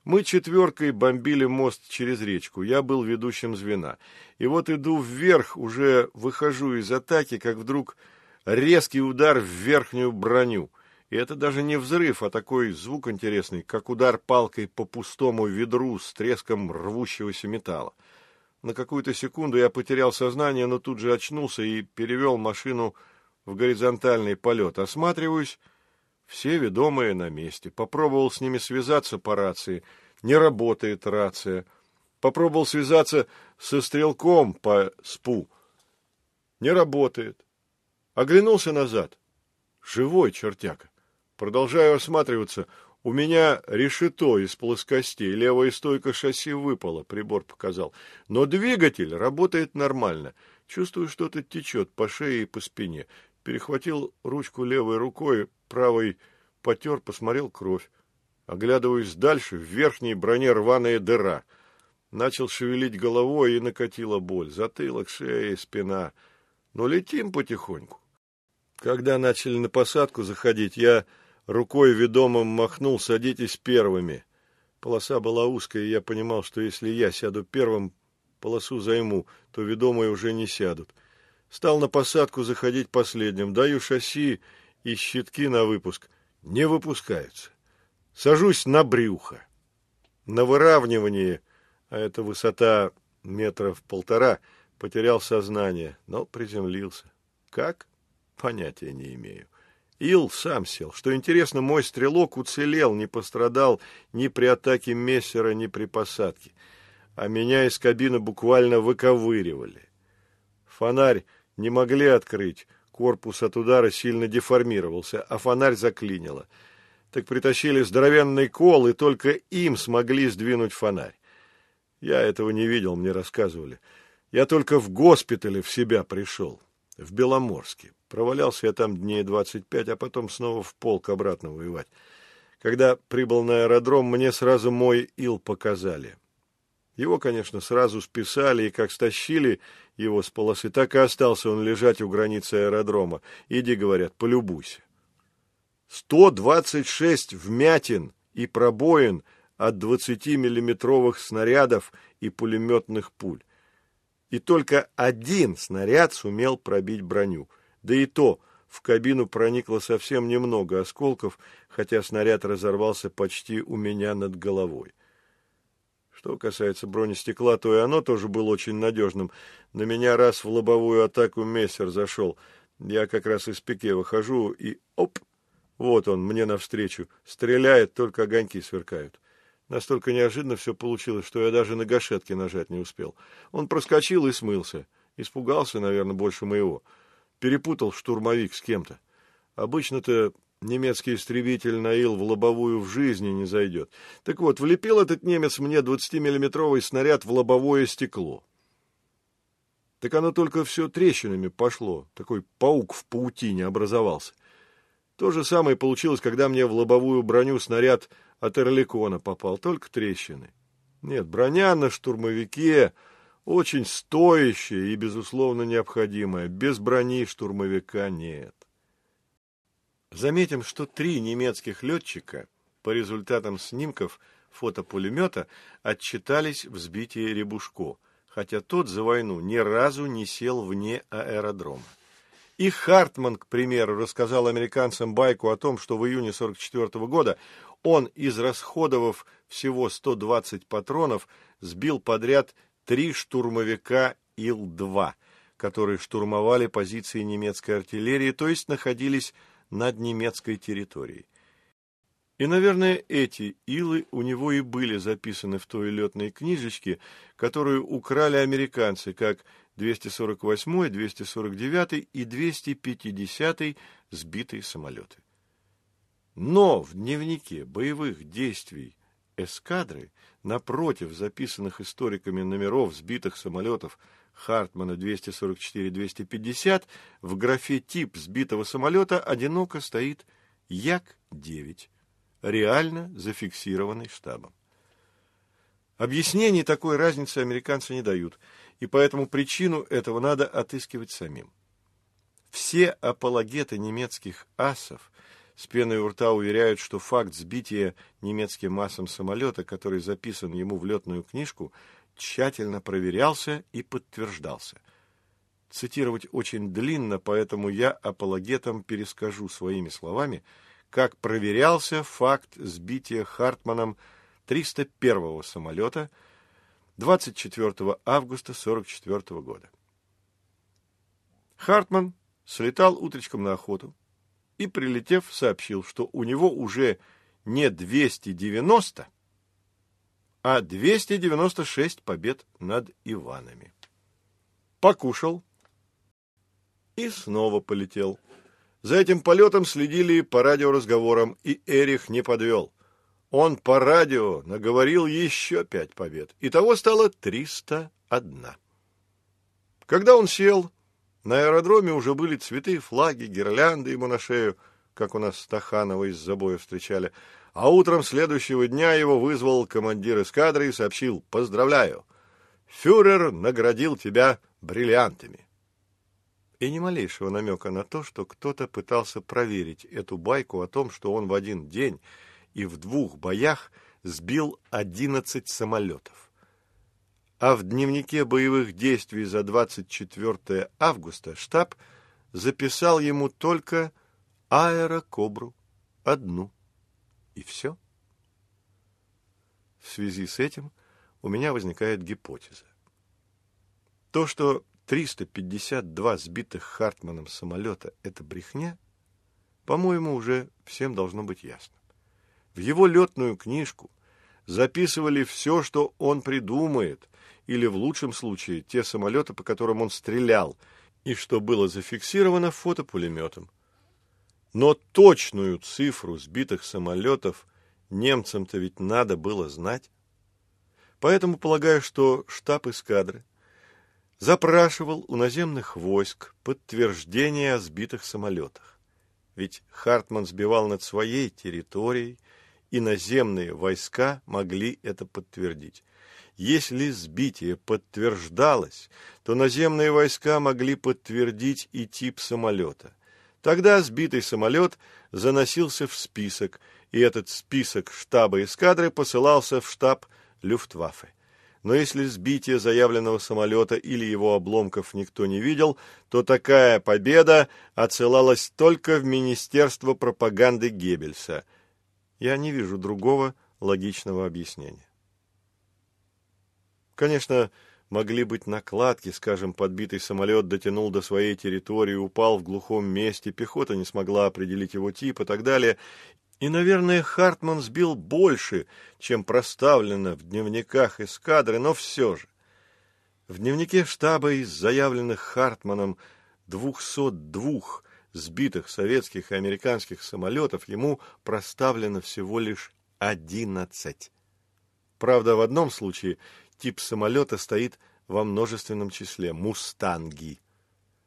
Мы четверкой бомбили мост через речку. Я был ведущим звена. И вот иду вверх, уже выхожу из атаки, как вдруг резкий удар в верхнюю броню. И это даже не взрыв, а такой звук интересный, как удар палкой по пустому ведру с треском рвущегося металла. На какую-то секунду я потерял сознание, но тут же очнулся и перевел машину в горизонтальный полет. Осматриваюсь все ведомые на месте. Попробовал с ними связаться по рации. Не работает рация. Попробовал связаться со стрелком по СПУ. Не работает. Оглянулся назад. Живой чертяка. Продолжаю осматриваться. У меня решето из плоскостей, левая стойка шасси выпала, прибор показал. Но двигатель работает нормально. Чувствую, что-то течет по шее и по спине. Перехватил ручку левой рукой, правой потер, посмотрел кровь. Оглядываюсь дальше, в верхней броне рваная дыра. Начал шевелить головой и накатила боль. Затылок, шея, спина. Но летим потихоньку. Когда начали на посадку заходить, я рукой ведомым махнул «садитесь первыми». Полоса была узкая, и я понимал, что если я сяду первым, полосу займу, то ведомые уже не сядут. Стал на посадку заходить последним. Даю шасси и щитки на выпуск не выпускаются. Сажусь на брюхо. На выравнивании, а это высота метров полтора, потерял сознание, но приземлился. Как? Понятия не имею. Ил сам сел. Что интересно, мой стрелок уцелел, не пострадал ни при атаке мессера, ни при посадке. А меня из кабины буквально выковыривали. Фонарь не могли открыть, Корпус от удара сильно деформировался, а фонарь заклинило. Так притащили здоровенный кол, и только им смогли сдвинуть фонарь. Я этого не видел, мне рассказывали. Я только в госпитале в себя пришел, в Беломорске. Провалялся я там дней двадцать пять, а потом снова в полк обратно воевать. Когда прибыл на аэродром, мне сразу мой ил показали. Его, конечно, сразу списали, и как стащили его с полосы, так и остался он лежать у границы аэродрома. Иди, говорят, полюбуйся. 126 вмятин и пробоин от 20-миллиметровых снарядов и пулеметных пуль. И только один снаряд сумел пробить броню. Да и то в кабину проникло совсем немного осколков, хотя снаряд разорвался почти у меня над головой. Что касается бронестекла, то и оно тоже было очень надежным. На меня раз в лобовую атаку мессер зашел. Я как раз из пике выхожу, и оп! Вот он, мне навстречу. Стреляет, только огоньки сверкают. Настолько неожиданно все получилось, что я даже на гашетке нажать не успел. Он проскочил и смылся. Испугался, наверное, больше моего. Перепутал штурмовик с кем-то. Обычно-то немецкий истребитель на Ил в лобовую в жизни не зайдет. Так вот, влепил этот немец мне 20-миллиметровый снаряд в лобовое стекло. Так оно только все трещинами пошло. Такой паук в паутине образовался. То же самое получилось, когда мне в лобовую броню снаряд от Эрликона попал, только трещины. Нет, броня на штурмовике очень стоящая и, безусловно, необходимая. Без брони штурмовика нет. Заметим, что три немецких летчика по результатам снимков фотопулемета отчитались в сбитии Ребушко, хотя тот за войну ни разу не сел вне аэродрома. И Хартман, к примеру, рассказал американцам байку о том, что в июне 1944 года он, израсходовав всего 120 патронов, сбил подряд три штурмовика Ил-2, которые штурмовали позиции немецкой артиллерии, то есть находились над немецкой территорией. И, наверное, эти илы у него и были записаны в той летной книжечке, которую украли американцы, как 248, 249 и 250 сбитые самолеты. Но в дневнике боевых действий эскадры, напротив записанных историками номеров сбитых самолетов Хартмана 244-250, в графе «Тип сбитого самолета» одиноко стоит Як-9, реально зафиксированный штабом. Объяснений такой разницы американцы не дают, и поэтому причину этого надо отыскивать самим. Все апологеты немецких асов с пеной у рта уверяют, что факт сбития немецким массом самолета, который записан ему в летную книжку, тщательно проверялся и подтверждался. Цитировать очень длинно, поэтому я апологетам перескажу своими словами, как проверялся факт сбития Хартманом 301-го самолета 24 августа 1944 года. Хартман слетал утречком на охоту и, прилетев, сообщил, что у него уже не 290, а 296 побед над Иванами. Покушал и снова полетел. За этим полетом следили по радиоразговорам, и Эрих не подвел. Он по радио наговорил еще пять побед. Итого стало 301. Когда он сел, на аэродроме уже были цветы, флаги, гирлянды ему на шею, как у нас Стаханова из забоя встречали, а утром следующего дня его вызвал командир эскадры и сообщил «Поздравляю! Фюрер наградил тебя бриллиантами». И ни малейшего намека на то, что кто-то пытался проверить эту байку о том, что он в один день и в двух боях сбил 11 самолетов. А в дневнике боевых действий за 24 августа штаб записал ему только аэрокобру, одну и все. В связи с этим у меня возникает гипотеза. То, что 352 сбитых Хартманом самолета – это брехня, по-моему, уже всем должно быть ясно. В его летную книжку записывали все, что он придумает, или в лучшем случае те самолеты, по которым он стрелял, и что было зафиксировано фотопулеметом. Но точную цифру сбитых самолетов немцам-то ведь надо было знать. Поэтому полагаю, что штаб эскадры запрашивал у наземных войск подтверждение о сбитых самолетах. Ведь Хартман сбивал над своей территорией, и наземные войска могли это подтвердить. Если сбитие подтверждалось, то наземные войска могли подтвердить и тип самолета – Тогда сбитый самолет заносился в список, и этот список штаба эскадры посылался в штаб Люфтваффе. Но если сбитие заявленного самолета или его обломков никто не видел, то такая победа отсылалась только в Министерство пропаганды Геббельса. Я не вижу другого логичного объяснения. Конечно, могли быть накладки, скажем, подбитый самолет дотянул до своей территории, упал в глухом месте, пехота не смогла определить его тип и так далее. И, наверное, Хартман сбил больше, чем проставлено в дневниках эскадры, но все же. В дневнике штаба из заявленных Хартманом 202 сбитых советских и американских самолетов ему проставлено всего лишь 11. Правда, в одном случае тип самолета стоит во множественном числе – «Мустанги».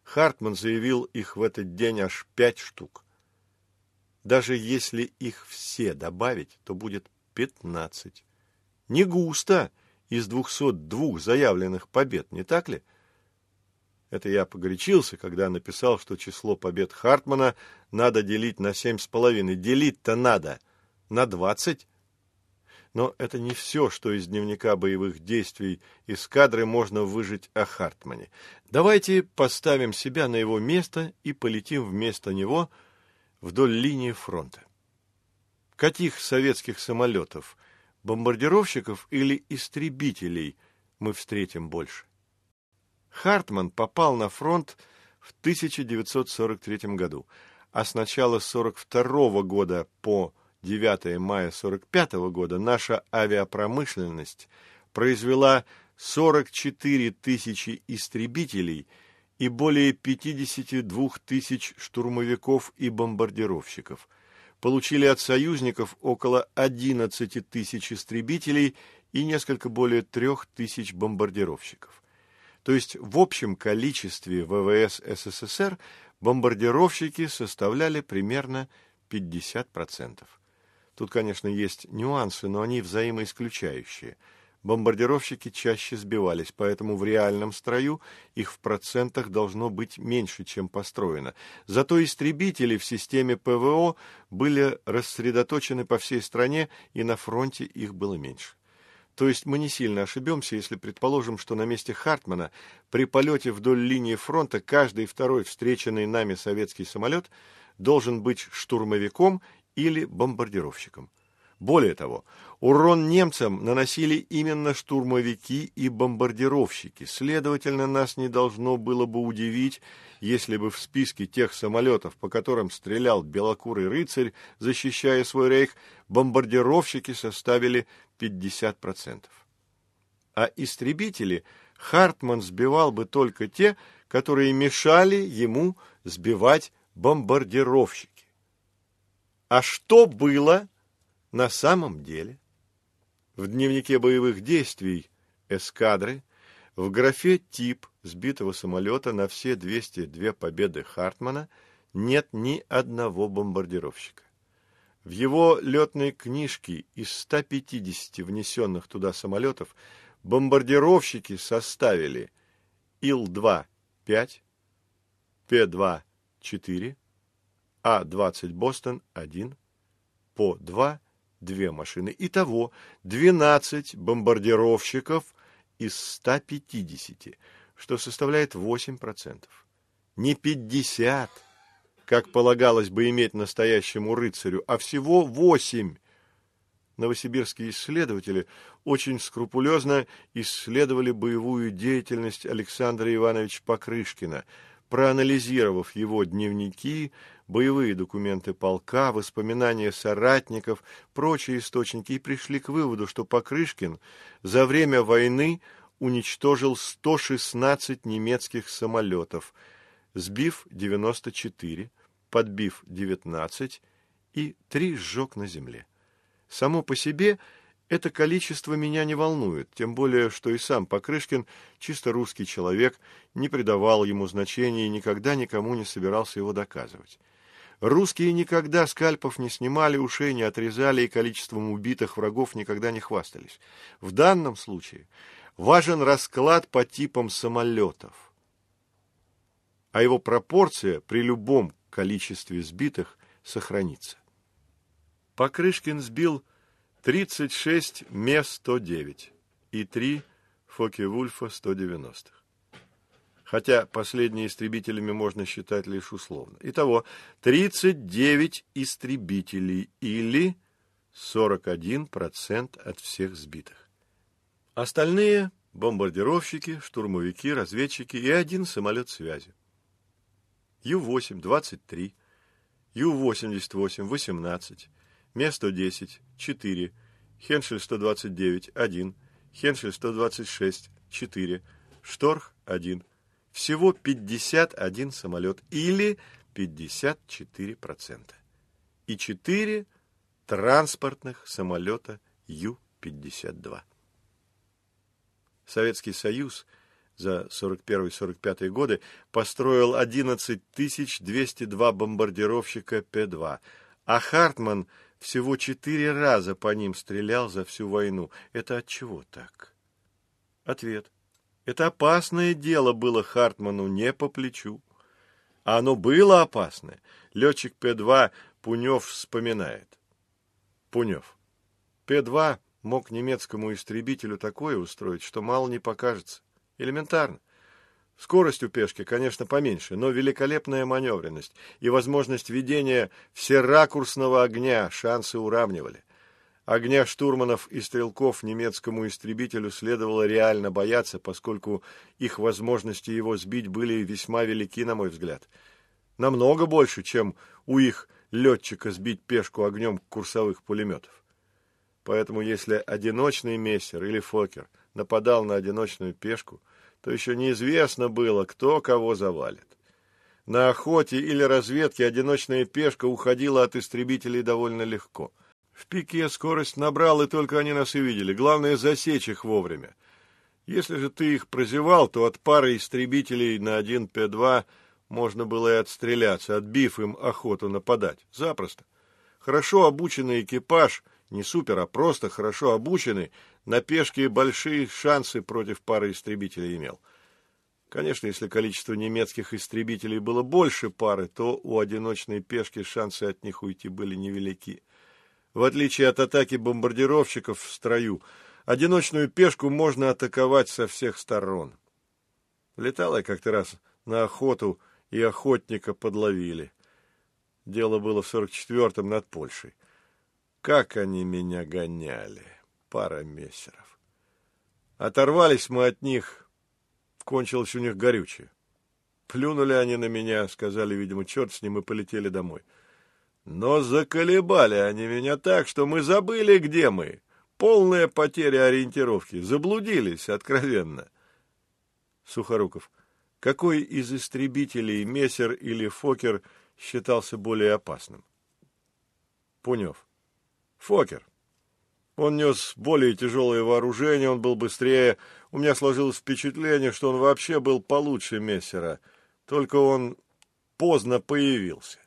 Хартман заявил их в этот день аж пять штук. Даже если их все добавить, то будет пятнадцать. Не густо из двухсот двух заявленных побед, не так ли? Это я погорячился, когда написал, что число побед Хартмана надо делить на семь с половиной. Делить-то надо На 20? Но это не все, что из дневника боевых действий эскадры можно выжить о Хартмане. Давайте поставим себя на его место и полетим вместо него вдоль линии фронта. Каких советских самолетов, бомбардировщиков или истребителей мы встретим больше? Хартман попал на фронт в 1943 году, а с начала 1942 года по 9 мая 1945 года наша авиапромышленность произвела 44 тысячи истребителей и более 52 тысяч штурмовиков и бомбардировщиков. Получили от союзников около 11 тысяч истребителей и несколько более 3 тысяч бомбардировщиков. То есть в общем количестве ВВС СССР бомбардировщики составляли примерно 50%. Тут, конечно, есть нюансы, но они взаимоисключающие. Бомбардировщики чаще сбивались, поэтому в реальном строю их в процентах должно быть меньше, чем построено. Зато истребители в системе ПВО были рассредоточены по всей стране, и на фронте их было меньше. То есть мы не сильно ошибемся, если предположим, что на месте Хартмана при полете вдоль линии фронта каждый второй встреченный нами советский самолет должен быть штурмовиком или бомбардировщиком. Более того, урон немцам наносили именно штурмовики и бомбардировщики. Следовательно, нас не должно было бы удивить, если бы в списке тех самолетов, по которым стрелял белокурый рыцарь, защищая свой рейх, бомбардировщики составили 50%. А истребители Хартман сбивал бы только те, которые мешали ему сбивать бомбардировщики. А что было на самом деле? В дневнике боевых действий эскадры в графе «Тип» сбитого самолета на все 202 победы Хартмана нет ни одного бомбардировщика. В его летной книжке из 150 внесенных туда самолетов бомбардировщики составили Ил-2 – 5, П-2 – 4, а-20 Бостон – один, по два – две машины. Итого 12 бомбардировщиков из 150, что составляет 8%. Не 50, как полагалось бы иметь настоящему рыцарю, а всего 8. Новосибирские исследователи очень скрупулезно исследовали боевую деятельность Александра Ивановича Покрышкина, проанализировав его дневники, боевые документы полка, воспоминания соратников, прочие источники и пришли к выводу, что Покрышкин за время войны уничтожил 116 немецких самолетов, сбив 94, подбив 19 и 3 сжег на земле. Само по себе это количество меня не волнует, тем более, что и сам Покрышкин, чисто русский человек, не придавал ему значения и никогда никому не собирался его доказывать. Русские никогда скальпов не снимали, ушей не отрезали и количеством убитых врагов никогда не хвастались. В данном случае важен расклад по типам самолетов, а его пропорция при любом количестве сбитых сохранится. Покрышкин сбил 36 Ме-109 и 3 Фоке-Вульфа 190 хотя последние истребителями можно считать лишь условно. Итого 39 истребителей или 41% от всех сбитых. Остальные – бомбардировщики, штурмовики, разведчики и один самолет связи. Ю-8 – 23, Ю-88 – 18, Ме-110 – 4, Хеншель-129 – 1, Хеншель-126 – 4, Шторх – 1, всего 51 самолет или 54%. И 4 транспортных самолета Ю-52. Советский Союз за 41-45 годы построил 11 202 бомбардировщика П-2, а Хартман всего четыре раза по ним стрелял за всю войну. Это от чего так? Ответ. Это опасное дело было Хартману не по плечу. А оно было опасное. Летчик Пе-2 Пунев вспоминает. Пунев. Пе-2 мог немецкому истребителю такое устроить, что мало не покажется. Элементарно. Скорость у пешки, конечно, поменьше, но великолепная маневренность и возможность ведения всеракурсного огня шансы уравнивали. Огня штурманов и стрелков немецкому истребителю следовало реально бояться, поскольку их возможности его сбить были весьма велики, на мой взгляд. Намного больше, чем у их летчика сбить пешку огнем курсовых пулеметов. Поэтому если одиночный мессер или фокер нападал на одиночную пешку – то еще неизвестно было, кто кого завалит. На охоте или разведке одиночная пешка уходила от истребителей довольно легко. В пике скорость набрал, и только они нас и видели. Главное — засечь их вовремя. Если же ты их прозевал, то от пары истребителей на один П-2 можно было и отстреляться, отбив им охоту нападать. Запросто. Хорошо обученный экипаж — не супер, а просто хорошо обученный, на пешке большие шансы против пары истребителей имел. Конечно, если количество немецких истребителей было больше пары, то у одиночной пешки шансы от них уйти были невелики. В отличие от атаки бомбардировщиков в строю, одиночную пешку можно атаковать со всех сторон. Летал я как-то раз на охоту, и охотника подловили. Дело было в 44-м над Польшей. Как они меня гоняли, пара мессеров. Оторвались мы от них, кончилось у них горючее. Плюнули они на меня, сказали, видимо, черт с ним, и полетели домой. Но заколебали они меня так, что мы забыли, где мы. Полная потеря ориентировки. Заблудились, откровенно. Сухоруков. Какой из истребителей, мессер или фокер, считался более опасным? Пунев. Фокер. Он нес более тяжелое вооружение, он был быстрее. У меня сложилось впечатление, что он вообще был получше Мессера, только он поздно появился.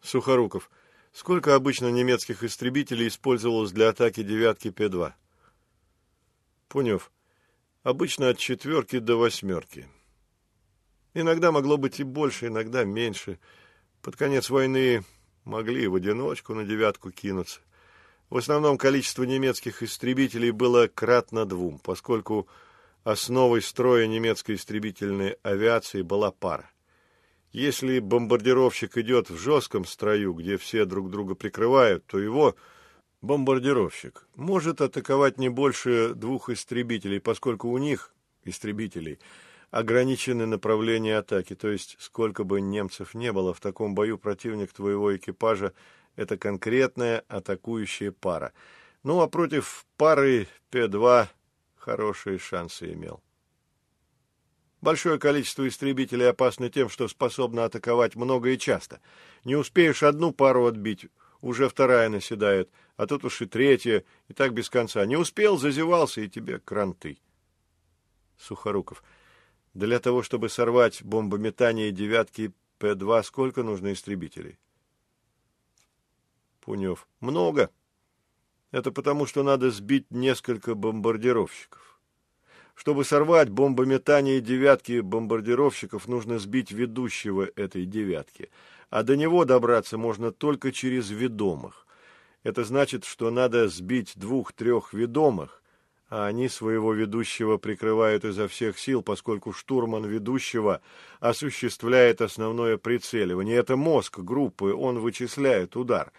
Сухоруков. Сколько обычно немецких истребителей использовалось для атаки девятки П-2? Пунев. Обычно от четверки до восьмерки. Иногда могло быть и больше, иногда меньше. Под конец войны могли в одиночку на девятку кинуться. В основном количество немецких истребителей было кратно двум, поскольку основой строя немецкой истребительной авиации была пара. Если бомбардировщик идет в жестком строю, где все друг друга прикрывают, то его бомбардировщик может атаковать не больше двух истребителей, поскольку у них, истребителей, ограничены направления атаки, то есть сколько бы немцев не было, в таком бою противник твоего экипажа – это конкретная атакующая пара. Ну, а против пары П-2 хорошие шансы имел. Большое количество истребителей опасно тем, что способно атаковать много и часто. Не успеешь одну пару отбить, уже вторая наседает, а тут уж и третья, и так без конца. Не успел, зазевался, и тебе кранты. Сухоруков. — для того, чтобы сорвать бомбометание девятки П-2, сколько нужно истребителей? Пунев. Много. Это потому, что надо сбить несколько бомбардировщиков. Чтобы сорвать бомбометание девятки бомбардировщиков, нужно сбить ведущего этой девятки, а до него добраться можно только через ведомых. Это значит, что надо сбить двух-трех ведомых, а они своего ведущего прикрывают изо всех сил, поскольку штурман ведущего осуществляет основное прицеливание. Это мозг группы, он вычисляет удар.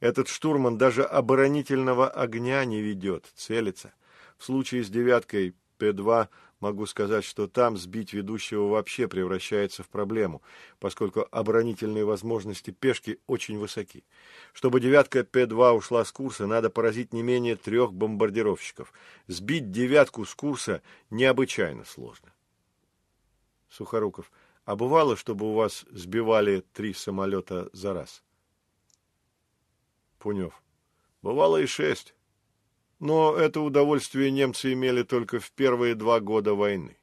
Этот штурман даже оборонительного огня не ведет, целится. В случае с девяткой П-2 могу сказать, что там сбить ведущего вообще превращается в проблему, поскольку оборонительные возможности пешки очень высоки. Чтобы девятка П-2 ушла с курса, надо поразить не менее трех бомбардировщиков. Сбить девятку с курса необычайно сложно. Сухоруков. А бывало, чтобы у вас сбивали три самолета за раз? Пунев. Бывало и шесть. Но это удовольствие немцы имели только в первые два года войны.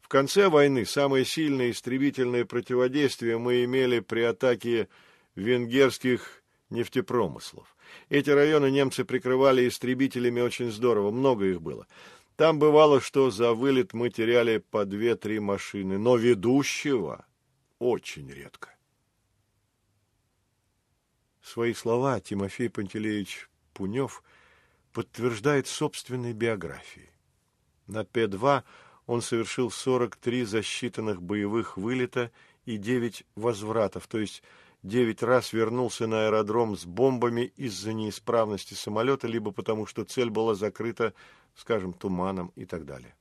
В конце войны самое сильное истребительное противодействие мы имели при атаке венгерских нефтепромыслов. Эти районы немцы прикрывали истребителями очень здорово, много их было. Там бывало, что за вылет мы теряли по две-три машины, но ведущего очень редко. Свои слова Тимофей Пантелеевич Пунев подтверждает собственной биографией. На П-2 он совершил 43 засчитанных боевых вылета и 9 возвратов, то есть 9 раз вернулся на аэродром с бомбами из-за неисправности самолета, либо потому что цель была закрыта, скажем, туманом и так далее.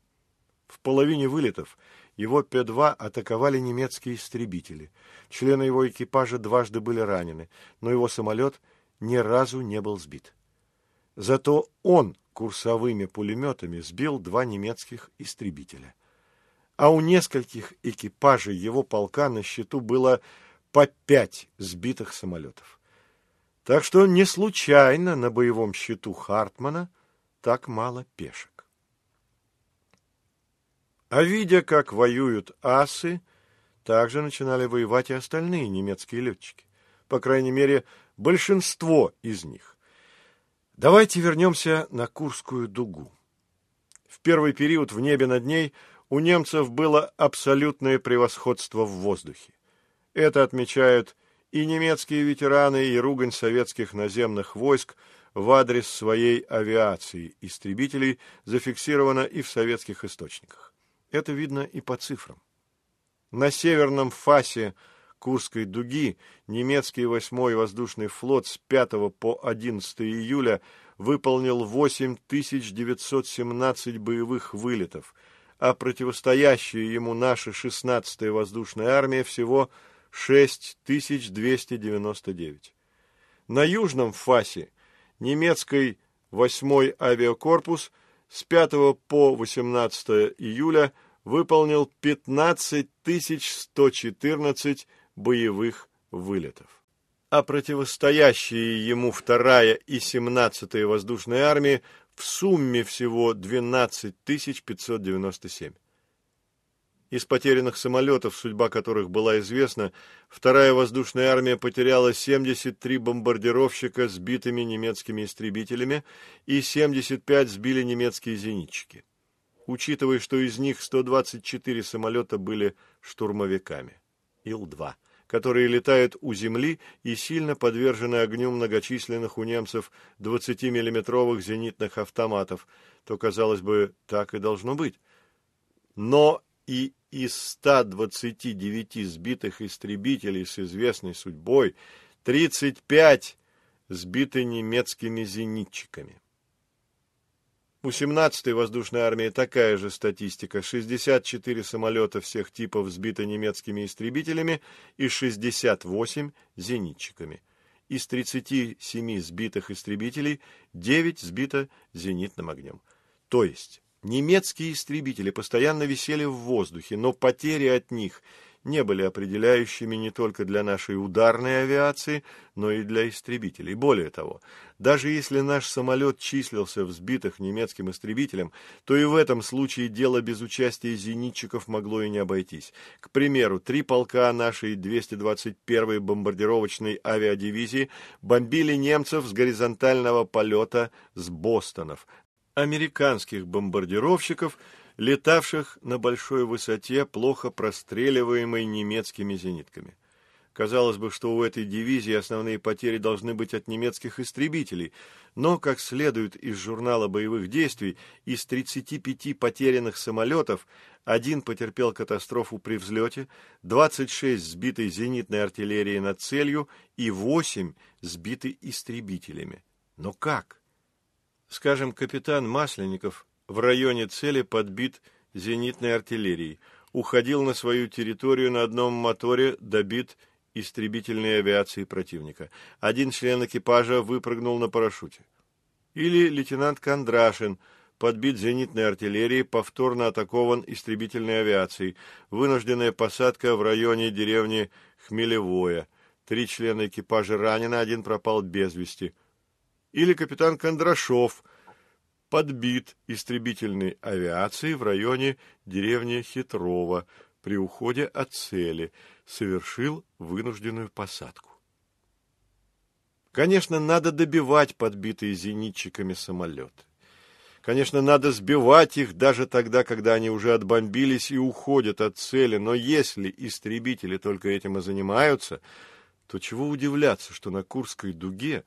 В половине вылетов его П-2 атаковали немецкие истребители. Члены его экипажа дважды были ранены, но его самолет ни разу не был сбит. Зато он курсовыми пулеметами сбил два немецких истребителя. А у нескольких экипажей его полка на счету было по пять сбитых самолетов. Так что не случайно на боевом счету Хартмана так мало пешек. А видя, как воюют асы, также начинали воевать и остальные немецкие летчики. По крайней мере, большинство из них. Давайте вернемся на Курскую дугу. В первый период в небе над ней у немцев было абсолютное превосходство в воздухе. Это отмечают и немецкие ветераны, и ругань советских наземных войск в адрес своей авиации истребителей зафиксировано и в советских источниках. Это видно и по цифрам. На северном фасе Курской дуги немецкий 8-й воздушный флот с 5 по 11 июля выполнил 8917 боевых вылетов, а противостоящая ему наша 16-я воздушная армия всего 6299. На южном фасе немецкий 8-й авиакорпус с 5 по 18 июля выполнил 15 114 боевых вылетов. А противостоящие ему вторая и 17-я воздушные армии в сумме всего 12 597. Из потерянных самолетов, судьба которых была известна, вторая воздушная армия потеряла 73 бомбардировщика сбитыми немецкими истребителями и 75 сбили немецкие зенитчики. Учитывая, что из них 124 самолета были штурмовиками. Ил-2 которые летают у земли и сильно подвержены огню многочисленных у немцев 20-миллиметровых зенитных автоматов, то, казалось бы, так и должно быть. Но и из 129 сбитых истребителей с известной судьбой 35 сбиты немецкими зенитчиками. У 17-й воздушной армии такая же статистика. 64 самолета всех типов сбиты немецкими истребителями и 68 зенитчиками. Из 37 сбитых истребителей 9 сбито зенитным огнем. То есть немецкие истребители постоянно висели в воздухе, но потери от них не были определяющими не только для нашей ударной авиации, но и для истребителей. Более того, даже если наш самолет числился в сбитых немецким истребителем, то и в этом случае дело без участия зенитчиков могло и не обойтись. К примеру, три полка нашей 221-й бомбардировочной авиадивизии бомбили немцев с горизонтального полета с Бостонов, американских бомбардировщиков – летавших на большой высоте, плохо простреливаемой немецкими зенитками. Казалось бы, что у этой дивизии основные потери должны быть от немецких истребителей, но, как следует из журнала боевых действий, из 35 потерянных самолетов один потерпел катастрофу при взлете, 26 сбиты зенитной артиллерией над целью и 8 сбиты истребителями. Но как? Скажем, капитан Масленников в районе цели подбит зенитной артиллерией, уходил на свою территорию на одном моторе, добит истребительной авиацией противника. Один член экипажа выпрыгнул на парашюте. Или лейтенант Кондрашин, подбит зенитной артиллерией, повторно атакован истребительной авиацией. Вынужденная посадка в районе деревни Хмелевое. Три члена экипажа ранены, один пропал без вести. Или капитан Кондрашов – подбит истребительной авиацией в районе деревни Хитрова при уходе от цели, совершил вынужденную посадку. Конечно, надо добивать подбитые зенитчиками самолеты. Конечно, надо сбивать их даже тогда, когда они уже отбомбились и уходят от цели, но если истребители только этим и занимаются, то чего удивляться, что на Курской дуге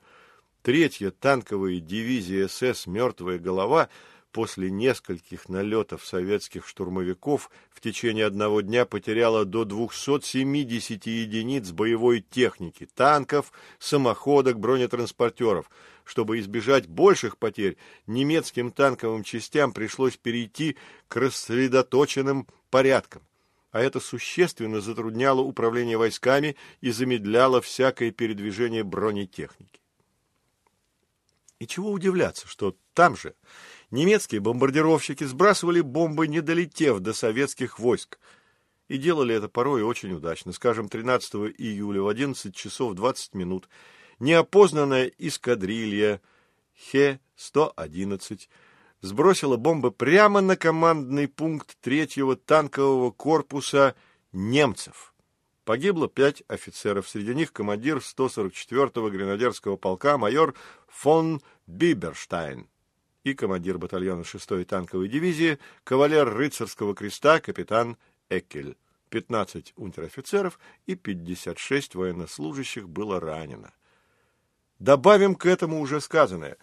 третья танковая дивизия СС «Мертвая голова» после нескольких налетов советских штурмовиков в течение одного дня потеряла до 270 единиц боевой техники, танков, самоходок, бронетранспортеров. Чтобы избежать больших потерь, немецким танковым частям пришлось перейти к рассредоточенным порядкам. А это существенно затрудняло управление войсками и замедляло всякое передвижение бронетехники. И чего удивляться, что там же немецкие бомбардировщики сбрасывали бомбы, не долетев до советских войск. И делали это порой очень удачно. Скажем, 13 июля в 11 часов 20 минут неопознанная эскадрилья Хе-111 сбросила бомбы прямо на командный пункт третьего танкового корпуса немцев. Погибло пять офицеров, среди них командир 144-го гренадерского полка майор фон Биберштайн и командир батальона 6-й танковой дивизии, кавалер рыцарского креста капитан Экель. 15 унтер-офицеров и 56 военнослужащих было ранено. Добавим к этому уже сказанное.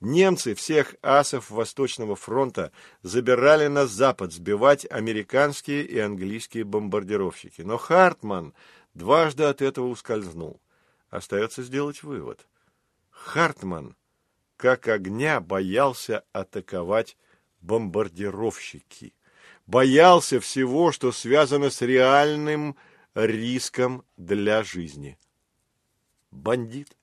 Немцы всех асов Восточного фронта забирали на запад сбивать американские и английские бомбардировщики. Но Хартман дважды от этого ускользнул. Остается сделать вывод. Хартман как огня боялся атаковать бомбардировщики. Боялся всего, что связано с реальным риском для жизни. Бандит.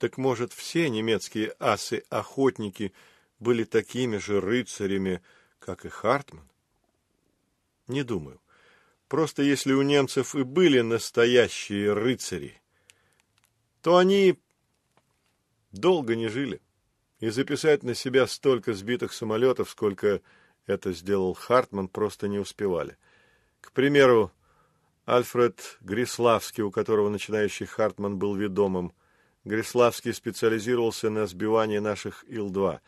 Так может, все немецкие асы-охотники были такими же рыцарями, как и Хартман? Не думаю. Просто если у немцев и были настоящие рыцари, то они долго не жили, и записать на себя столько сбитых самолетов, сколько это сделал Хартман, просто не успевали. К примеру, Альфред Гриславский, у которого начинающий Хартман был ведомым, Гриславский специализировался на сбивании наших Ил-2.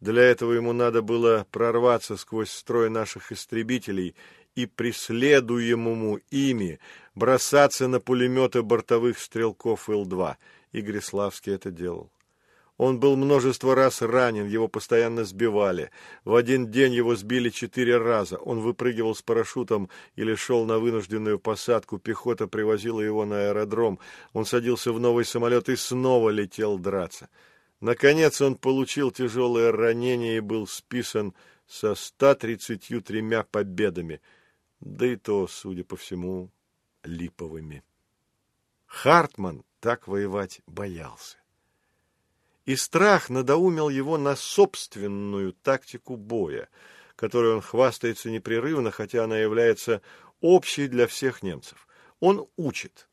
Для этого ему надо было прорваться сквозь строй наших истребителей и преследуемому ими бросаться на пулеметы бортовых стрелков Ил-2. И Гриславский это делал. Он был множество раз ранен, его постоянно сбивали. В один день его сбили четыре раза. Он выпрыгивал с парашютом или шел на вынужденную посадку. Пехота привозила его на аэродром. Он садился в новый самолет и снова летел драться. Наконец он получил тяжелое ранение и был списан со 133 победами. Да и то, судя по всему, липовыми. Хартман так воевать боялся и страх надоумил его на собственную тактику боя, которой он хвастается непрерывно, хотя она является общей для всех немцев. Он учит.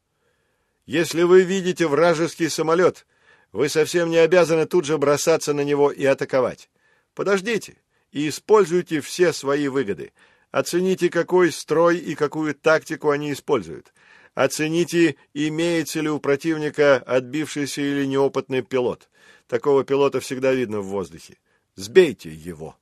Если вы видите вражеский самолет, вы совсем не обязаны тут же бросаться на него и атаковать. Подождите и используйте все свои выгоды. Оцените, какой строй и какую тактику они используют. Оцените, имеется ли у противника отбившийся или неопытный пилот. Такого пилота всегда видно в воздухе. Сбейте его.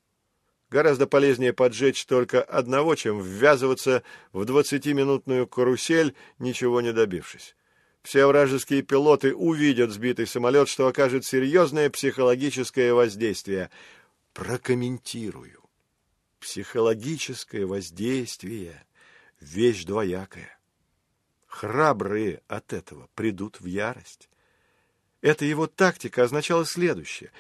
Гораздо полезнее поджечь только одного, чем ввязываться в двадцатиминутную карусель, ничего не добившись. Все вражеские пилоты увидят сбитый самолет, что окажет серьезное психологическое воздействие. Прокомментирую. Психологическое воздействие — вещь двоякая. Храбрые от этого придут в ярость. Эта его тактика означала следующее.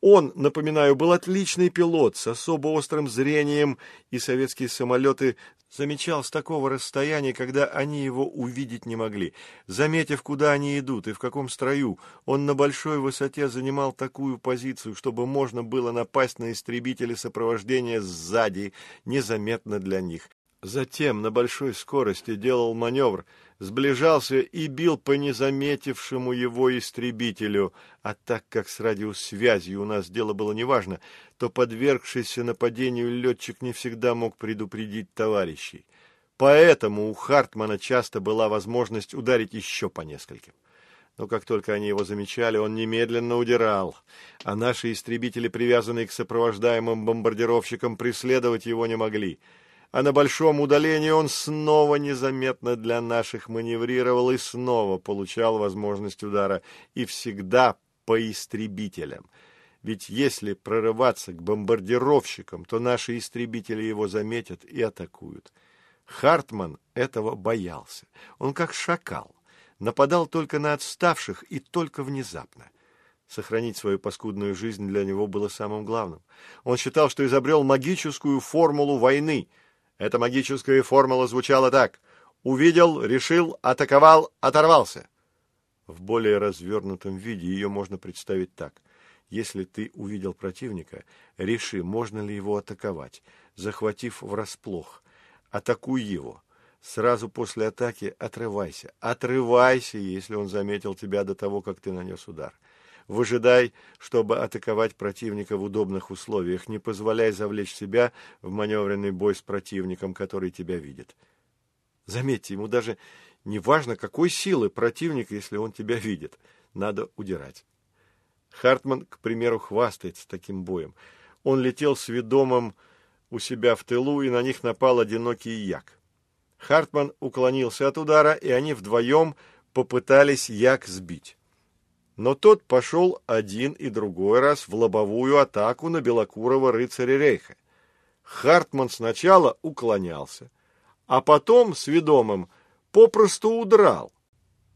Он, напоминаю, был отличный пилот с особо острым зрением, и советские самолеты замечал с такого расстояния, когда они его увидеть не могли. Заметив, куда они идут и в каком строю, он на большой высоте занимал такую позицию, чтобы можно было напасть на истребители сопровождения сзади, незаметно для них. Затем на большой скорости делал маневр, сближался и бил по незаметившему его истребителю, а так как с радиосвязью у нас дело было неважно, то подвергшийся нападению летчик не всегда мог предупредить товарищей. Поэтому у Хартмана часто была возможность ударить еще по нескольким. Но как только они его замечали, он немедленно удирал, а наши истребители, привязанные к сопровождаемым бомбардировщикам, преследовать его не могли — а на большом удалении он снова незаметно для наших маневрировал и снова получал возможность удара, и всегда по истребителям. Ведь если прорываться к бомбардировщикам, то наши истребители его заметят и атакуют. Хартман этого боялся. Он как шакал. Нападал только на отставших и только внезапно. Сохранить свою паскудную жизнь для него было самым главным. Он считал, что изобрел магическую формулу войны. Эта магическая формула звучала так. «Увидел, решил, атаковал, оторвался». В более развернутом виде ее можно представить так. Если ты увидел противника, реши, можно ли его атаковать, захватив врасплох. Атакуй его. Сразу после атаки отрывайся. Отрывайся, если он заметил тебя до того, как ты нанес удар. Выжидай, чтобы атаковать противника в удобных условиях. Не позволяй завлечь себя в маневренный бой с противником, который тебя видит. Заметьте, ему даже не важно, какой силы противник, если он тебя видит. Надо удирать. Хартман, к примеру, хвастается таким боем. Он летел с ведомым у себя в тылу, и на них напал одинокий як. Хартман уклонился от удара, и они вдвоем попытались як сбить. Но тот пошел один и другой раз в лобовую атаку на белокурого рыцаря Рейха. Хартман сначала уклонялся, а потом с ведомым попросту удрал.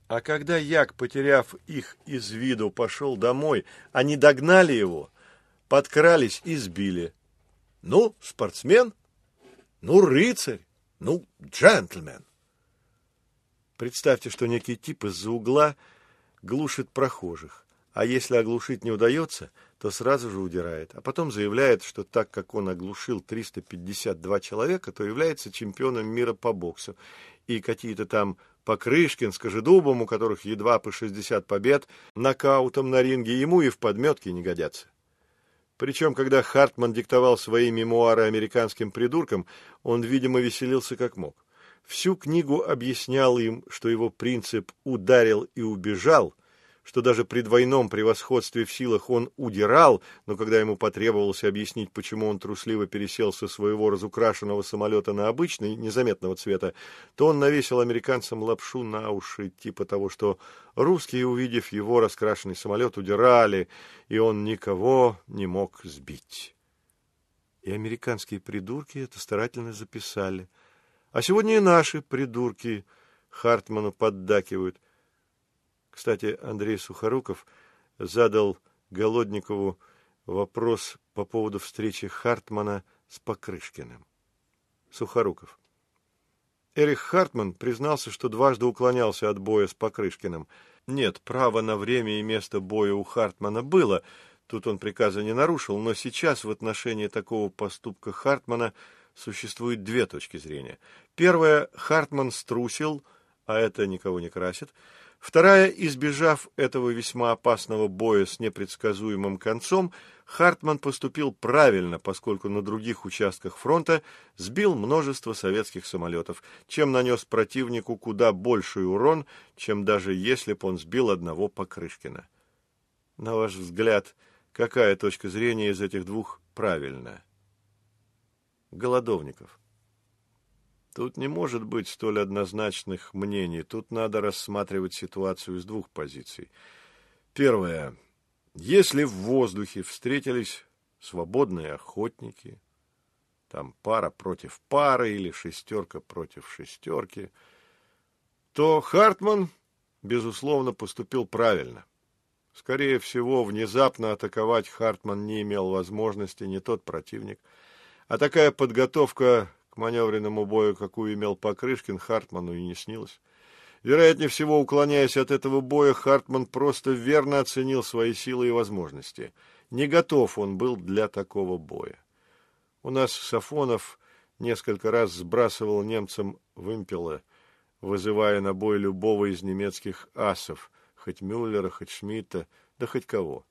А когда Як, потеряв их из виду, пошел домой, они догнали его, подкрались и сбили. Ну, спортсмен, ну, рыцарь, ну, джентльмен. Представьте, что некий тип из-за угла глушит прохожих, а если оглушить не удается, то сразу же удирает, а потом заявляет, что так как он оглушил 352 человека, то является чемпионом мира по боксу, и какие-то там Покрышкин с Кожедубом, у которых едва по 60 побед, нокаутом на ринге ему и в подметке не годятся. Причем, когда Хартман диктовал свои мемуары американским придуркам, он, видимо, веселился как мог. Всю книгу объяснял им, что его принцип «ударил и убежал», что даже при двойном превосходстве в силах он удирал, но когда ему потребовалось объяснить, почему он трусливо пересел со своего разукрашенного самолета на обычный, незаметного цвета, то он навесил американцам лапшу на уши, типа того, что русские, увидев его раскрашенный самолет, удирали, и он никого не мог сбить. И американские придурки это старательно записали – а сегодня и наши придурки Хартману поддакивают. Кстати, Андрей Сухоруков задал Голодникову вопрос по поводу встречи Хартмана с Покрышкиным. Сухоруков. Эрих Хартман признался, что дважды уклонялся от боя с Покрышкиным. Нет, право на время и место боя у Хартмана было, тут он приказа не нарушил, но сейчас в отношении такого поступка Хартмана – существует две точки зрения. Первая – Хартман струсил, а это никого не красит. Вторая – избежав этого весьма опасного боя с непредсказуемым концом, Хартман поступил правильно, поскольку на других участках фронта сбил множество советских самолетов, чем нанес противнику куда больший урон, чем даже если бы он сбил одного Покрышкина. На ваш взгляд, какая точка зрения из этих двух правильная? Голодовников. Тут не может быть столь однозначных мнений. Тут надо рассматривать ситуацию с двух позиций. Первое. Если в воздухе встретились свободные охотники, там пара против пары или шестерка против шестерки, то Хартман, безусловно, поступил правильно. Скорее всего, внезапно атаковать Хартман не имел возможности, не тот противник – а такая подготовка к маневренному бою, какую имел Покрышкин, Хартману и не снилась. Вероятнее всего, уклоняясь от этого боя, Хартман просто верно оценил свои силы и возможности. Не готов он был для такого боя. У нас Сафонов несколько раз сбрасывал немцам вымпела, вызывая на бой любого из немецких асов, хоть Мюллера, хоть Шмидта, да хоть кого.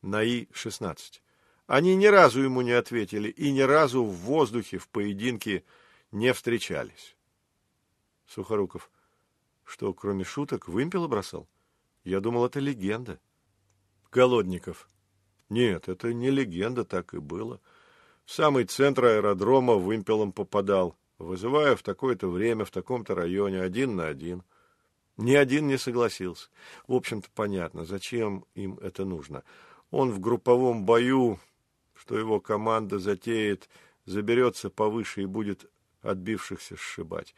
На И-16. Они ни разу ему не ответили и ни разу в воздухе в поединке не встречались. Сухоруков. Что, кроме шуток, вымпела бросал? Я думал, это легенда. Голодников. Нет, это не легенда, так и было. В самый центр аэродрома вымпелом попадал, вызывая в такое-то время в таком-то районе один на один. Ни один не согласился. В общем-то, понятно, зачем им это нужно. Он в групповом бою, что его команда затеет, заберется повыше и будет отбившихся сшибать.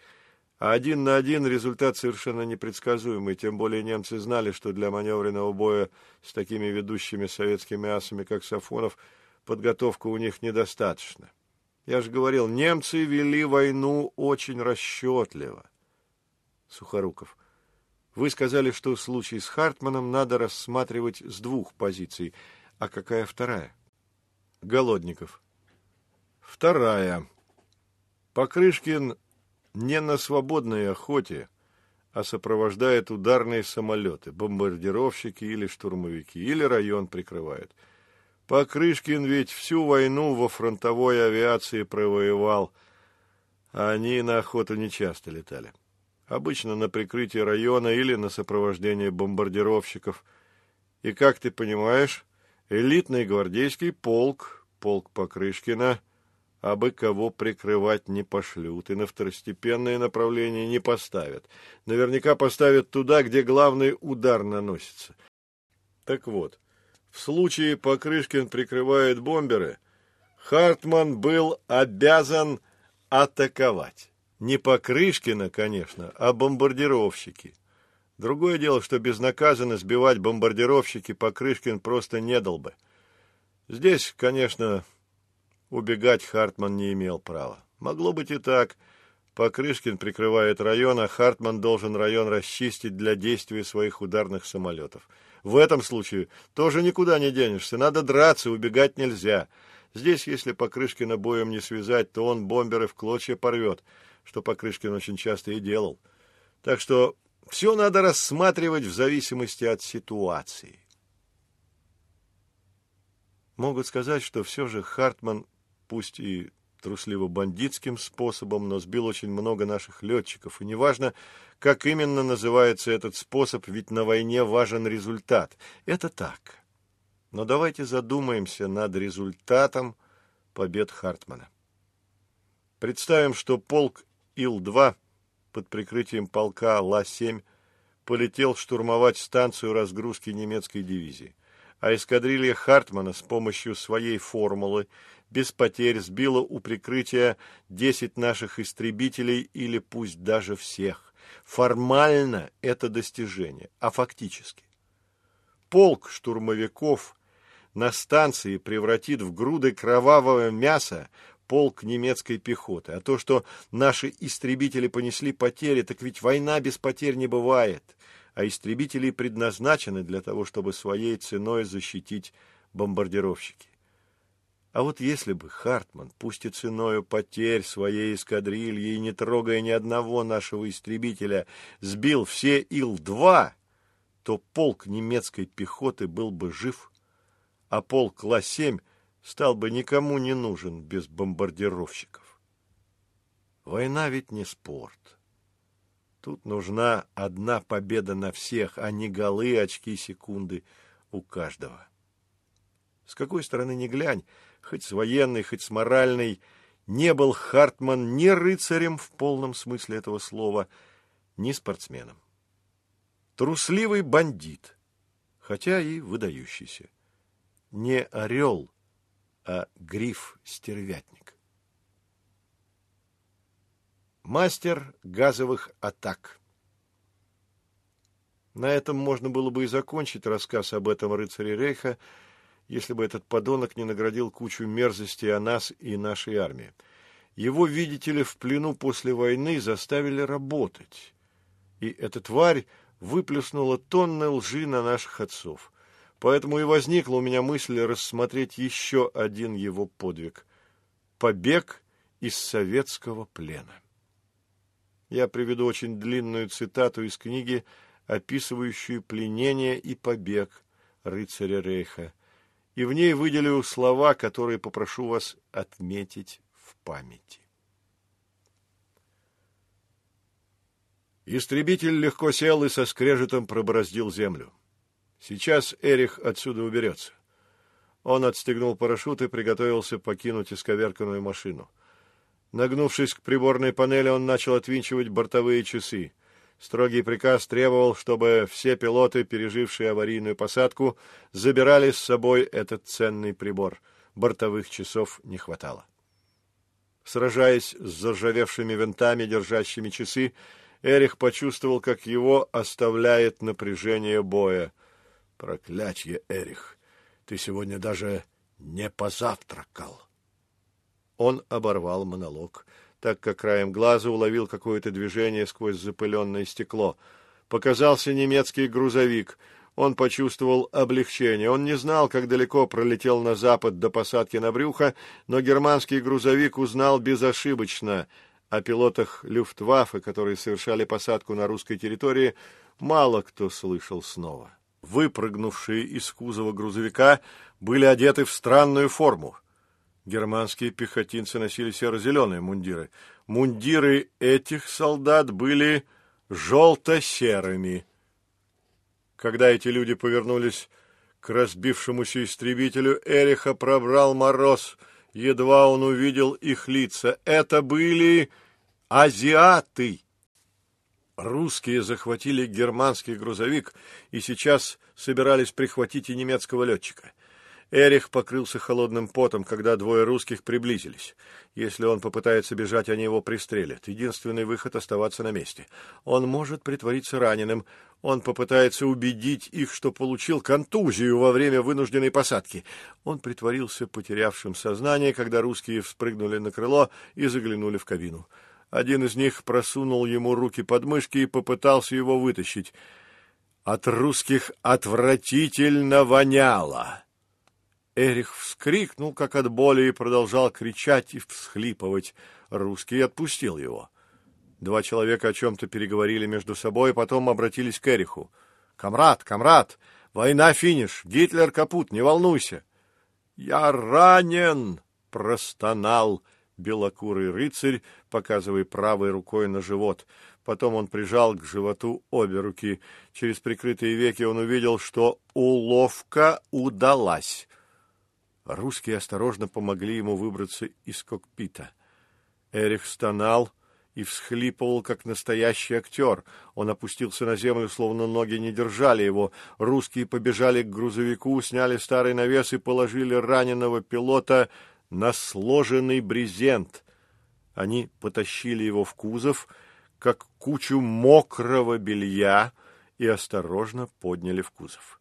А один на один результат совершенно непредсказуемый, тем более немцы знали, что для маневренного боя с такими ведущими советскими асами, как Сафонов, подготовка у них недостаточно. Я же говорил, немцы вели войну очень расчетливо. Сухоруков. Вы сказали, что случай с Хартманом надо рассматривать с двух позиций. А какая вторая? Голодников. Вторая. Покрышкин не на свободной охоте, а сопровождает ударные самолеты, бомбардировщики или штурмовики, или район прикрывает. Покрышкин ведь всю войну во фронтовой авиации провоевал, а они на охоту не часто летали. Обычно на прикрытие района или на сопровождение бомбардировщиков. И, как ты понимаешь, элитный гвардейский полк, полк Покрышкина — абы кого прикрывать не пошлют и на второстепенные направления не поставят. Наверняка поставят туда, где главный удар наносится. Так вот, в случае Покрышкин прикрывает бомберы, Хартман был обязан атаковать. Не Покрышкина, конечно, а бомбардировщики. Другое дело, что безнаказанно сбивать бомбардировщики Покрышкин просто не дал бы. Здесь, конечно, Убегать Хартман не имел права. Могло быть и так. Покрышкин прикрывает район, а Хартман должен район расчистить для действия своих ударных самолетов. В этом случае тоже никуда не денешься. Надо драться, убегать нельзя. Здесь, если Покрышкина боем не связать, то он бомберы в клочья порвет, что Покрышкин очень часто и делал. Так что все надо рассматривать в зависимости от ситуации. Могут сказать, что все же Хартман пусть и трусливо-бандитским способом, но сбил очень много наших летчиков. И неважно, как именно называется этот способ, ведь на войне важен результат. Это так. Но давайте задумаемся над результатом побед Хартмана. Представим, что полк Ил-2 под прикрытием полка Ла-7 полетел штурмовать станцию разгрузки немецкой дивизии, а эскадрилья Хартмана с помощью своей формулы без потерь сбила у прикрытия 10 наших истребителей или пусть даже всех. Формально это достижение, а фактически. Полк штурмовиков на станции превратит в груды кровавого мяса полк немецкой пехоты. А то, что наши истребители понесли потери, так ведь война без потерь не бывает. А истребители предназначены для того, чтобы своей ценой защитить бомбардировщики. А вот если бы Хартман, пусть и ценою потерь своей эскадрильи и не трогая ни одного нашего истребителя, сбил все Ил-2, то полк немецкой пехоты был бы жив, а полк Ла-7 стал бы никому не нужен без бомбардировщиков. Война ведь не спорт. Тут нужна одна победа на всех, а не голы очки секунды у каждого. С какой стороны ни глянь, хоть с военной, хоть с моральной, не был Хартман ни рыцарем в полном смысле этого слова, ни спортсменом. Трусливый бандит, хотя и выдающийся. Не орел, а гриф-стервятник. Мастер газовых атак. На этом можно было бы и закончить рассказ об этом рыцаре Рейха, если бы этот подонок не наградил кучу мерзостей о нас и нашей армии. Его, видите ли, в плену после войны заставили работать. И эта тварь выплеснула тонны лжи на наших отцов. Поэтому и возникла у меня мысль рассмотреть еще один его подвиг – побег из советского плена. Я приведу очень длинную цитату из книги, описывающую пленение и побег рыцаря Рейха – и в ней выделю слова, которые попрошу вас отметить в памяти. Истребитель легко сел и со скрежетом пробороздил землю. Сейчас Эрих отсюда уберется. Он отстегнул парашют и приготовился покинуть исковерканную машину. Нагнувшись к приборной панели, он начал отвинчивать бортовые часы. Строгий приказ требовал, чтобы все пилоты, пережившие аварийную посадку, забирали с собой этот ценный прибор. Бортовых часов не хватало. Сражаясь с заржавевшими винтами, держащими часы, Эрих почувствовал, как его оставляет напряжение боя. «Проклятье, Эрих! Ты сегодня даже не позавтракал!» Он оборвал монолог так как краем глаза уловил какое-то движение сквозь запыленное стекло. Показался немецкий грузовик. Он почувствовал облегчение. Он не знал, как далеко пролетел на запад до посадки на брюхо, но германский грузовик узнал безошибочно. О пилотах Люфтваффе, которые совершали посадку на русской территории, мало кто слышал снова. Выпрыгнувшие из кузова грузовика были одеты в странную форму. Германские пехотинцы носили серо-зеленые мундиры. Мундиры этих солдат были желто-серыми. Когда эти люди повернулись к разбившемуся истребителю, Эриха пробрал мороз. Едва он увидел их лица. Это были азиаты. Русские захватили германский грузовик и сейчас собирались прихватить и немецкого летчика. Эрих покрылся холодным потом, когда двое русских приблизились. Если он попытается бежать, они его пристрелят. Единственный выход — оставаться на месте. Он может притвориться раненым. Он попытается убедить их, что получил контузию во время вынужденной посадки. Он притворился потерявшим сознание, когда русские вспрыгнули на крыло и заглянули в кабину. Один из них просунул ему руки под мышки и попытался его вытащить. От русских отвратительно воняло. Эрих вскрикнул, как от боли, и продолжал кричать и всхлипывать. Русский отпустил его. Два человека о чем-то переговорили между собой, потом обратились к Эриху. «Камрад, камрад, война финиш, Гитлер капут, не волнуйся!» «Я ранен!» — простонал белокурый рыцарь, показывая правой рукой на живот. Потом он прижал к животу обе руки. Через прикрытые веки он увидел, что уловка удалась. Русские осторожно помогли ему выбраться из кокпита. Эрих стонал и всхлипывал, как настоящий актер. Он опустился на землю, словно ноги не держали его. Русские побежали к грузовику, сняли старый навес и положили раненого пилота на сложенный брезент. Они потащили его в кузов, как кучу мокрого белья, и осторожно подняли в кузов.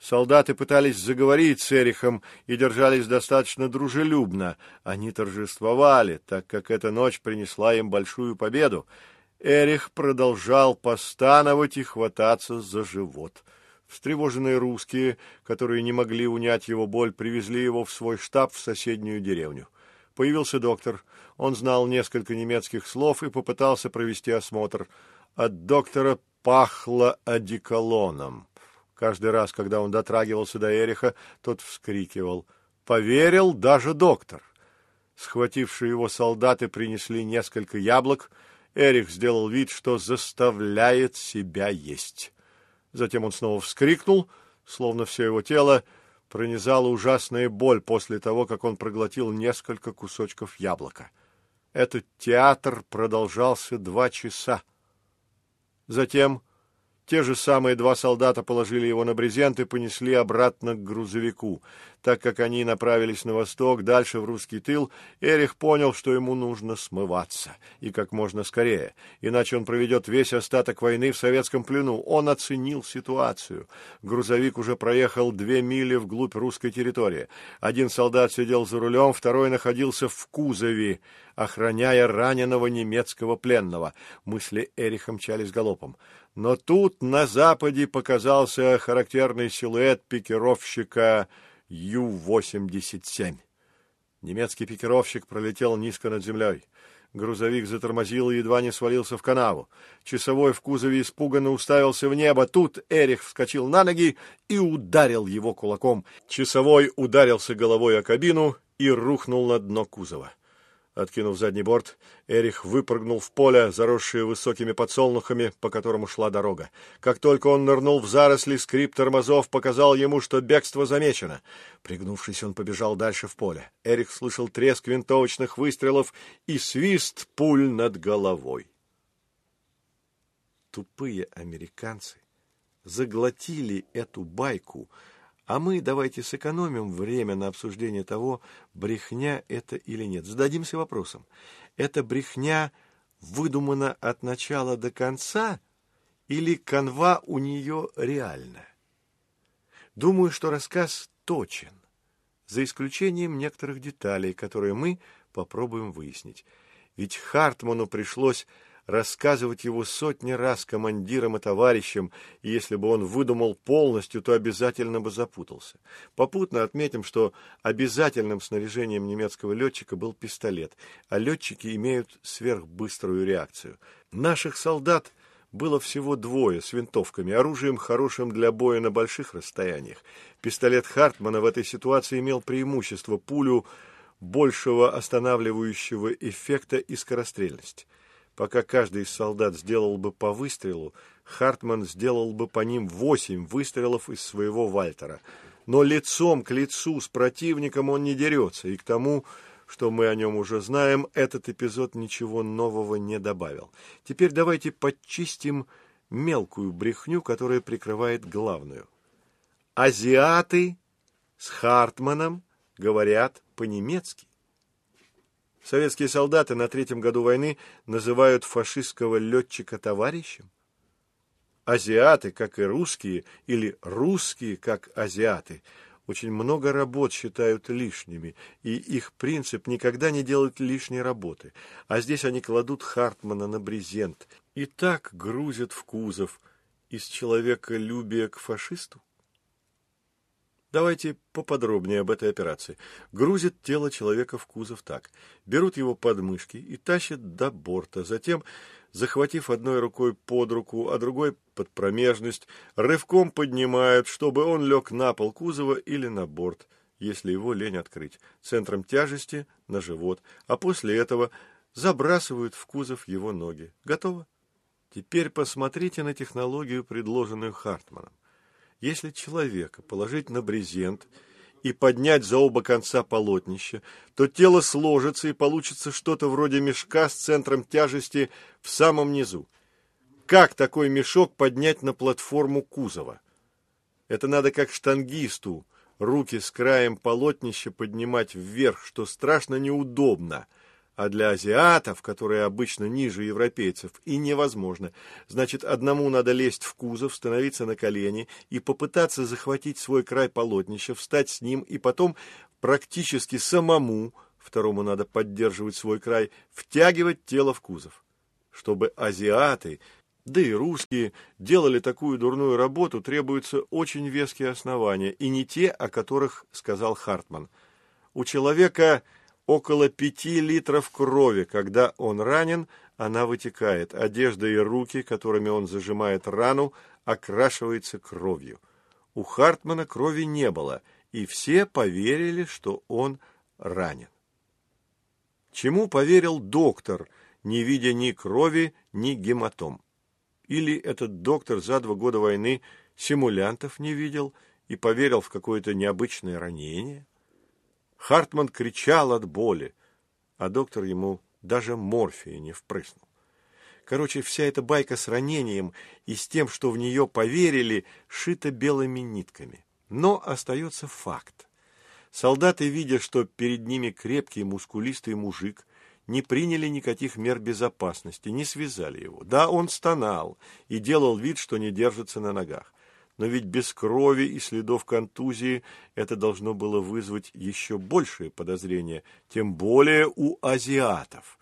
Солдаты пытались заговорить с Эрихом и держались достаточно дружелюбно. Они торжествовали, так как эта ночь принесла им большую победу. Эрих продолжал постановать и хвататься за живот. Встревоженные русские, которые не могли унять его боль, привезли его в свой штаб в соседнюю деревню. Появился доктор. Он знал несколько немецких слов и попытался провести осмотр. От доктора пахло одеколоном. Каждый раз, когда он дотрагивался до Эриха, тот вскрикивал. Поверил даже доктор. Схватившие его солдаты принесли несколько яблок. Эрих сделал вид, что заставляет себя есть. Затем он снова вскрикнул, словно все его тело пронизала ужасная боль после того, как он проглотил несколько кусочков яблока. Этот театр продолжался два часа. Затем те же самые два солдата положили его на брезент и понесли обратно к грузовику. Так как они направились на восток, дальше в русский тыл, Эрих понял, что ему нужно смываться, и как можно скорее, иначе он проведет весь остаток войны в советском плену. Он оценил ситуацию. Грузовик уже проехал две мили вглубь русской территории. Один солдат сидел за рулем, второй находился в кузове, охраняя раненого немецкого пленного. Мысли Эриха мчались галопом. Но тут на западе показался характерный силуэт пикировщика Ю-87. Немецкий пикировщик пролетел низко над землей. Грузовик затормозил и едва не свалился в канаву. Часовой в кузове испуганно уставился в небо. Тут Эрих вскочил на ноги и ударил его кулаком. Часовой ударился головой о кабину и рухнул на дно кузова. Откинув задний борт, Эрих выпрыгнул в поле, заросшее высокими подсолнухами, по которому шла дорога. Как только он нырнул в заросли, скрип тормозов показал ему, что бегство замечено. Пригнувшись, он побежал дальше в поле. Эрих слышал треск винтовочных выстрелов и свист пуль над головой. Тупые американцы заглотили эту байку, а мы давайте сэкономим время на обсуждение того, брехня это или нет. Зададимся вопросом. Эта брехня выдумана от начала до конца или канва у нее реальна? Думаю, что рассказ точен, за исключением некоторых деталей, которые мы попробуем выяснить. Ведь Хартману пришлось рассказывать его сотни раз командирам и товарищам, и если бы он выдумал полностью, то обязательно бы запутался. Попутно отметим, что обязательным снаряжением немецкого летчика был пистолет, а летчики имеют сверхбыструю реакцию. Наших солдат было всего двое с винтовками, оружием хорошим для боя на больших расстояниях. Пистолет Хартмана в этой ситуации имел преимущество пулю большего останавливающего эффекта и скорострельность. Пока каждый из солдат сделал бы по выстрелу, Хартман сделал бы по ним восемь выстрелов из своего Вальтера. Но лицом к лицу с противником он не дерется, и к тому, что мы о нем уже знаем, этот эпизод ничего нового не добавил. Теперь давайте подчистим мелкую брехню, которая прикрывает главную. Азиаты с Хартманом говорят по-немецки. Советские солдаты на третьем году войны называют фашистского летчика товарищем? Азиаты, как и русские, или русские, как азиаты, очень много работ считают лишними, и их принцип никогда не делать лишней работы. А здесь они кладут Хартмана на брезент и так грузят в кузов из человеколюбия к фашисту. Давайте поподробнее об этой операции. Грузят тело человека в кузов так. Берут его под мышки и тащат до борта. Затем, захватив одной рукой под руку, а другой под промежность, рывком поднимают, чтобы он лег на пол кузова или на борт, если его лень открыть, центром тяжести на живот, а после этого забрасывают в кузов его ноги. Готово? Теперь посмотрите на технологию, предложенную Хартманом. Если человека положить на брезент и поднять за оба конца полотнища, то тело сложится и получится что-то вроде мешка с центром тяжести в самом низу. Как такой мешок поднять на платформу кузова? Это надо как штангисту руки с краем полотнища поднимать вверх, что страшно неудобно – а для азиатов, которые обычно ниже европейцев, и невозможно. Значит, одному надо лезть в кузов, становиться на колени и попытаться захватить свой край полотнища, встать с ним и потом практически самому, второму надо поддерживать свой край, втягивать тело в кузов. Чтобы азиаты, да и русские, делали такую дурную работу, требуются очень веские основания, и не те, о которых сказал Хартман. У человека около пяти литров крови. Когда он ранен, она вытекает. Одежда и руки, которыми он зажимает рану, окрашивается кровью. У Хартмана крови не было, и все поверили, что он ранен. Чему поверил доктор, не видя ни крови, ни гематом? Или этот доктор за два года войны симулянтов не видел и поверил в какое-то необычное ранение? Хартман кричал от боли, а доктор ему даже морфия не впрыснул. Короче, вся эта байка с ранением и с тем, что в нее поверили, шита белыми нитками. Но остается факт. Солдаты, видя, что перед ними крепкий мускулистый мужик, не приняли никаких мер безопасности, не связали его. Да, он стонал и делал вид, что не держится на ногах но ведь без крови и следов контузии это должно было вызвать еще большее подозрение, тем более у азиатов.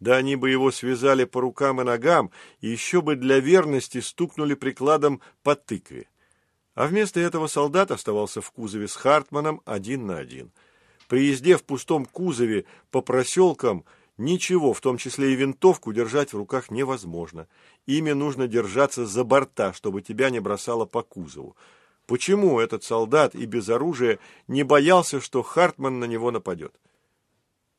Да они бы его связали по рукам и ногам, и еще бы для верности стукнули прикладом по тыкве. А вместо этого солдат оставался в кузове с Хартманом один на один. При езде в пустом кузове по проселкам – Ничего, в том числе и винтовку, держать в руках невозможно. Ими нужно держаться за борта, чтобы тебя не бросало по кузову. Почему этот солдат и без оружия не боялся, что Хартман на него нападет?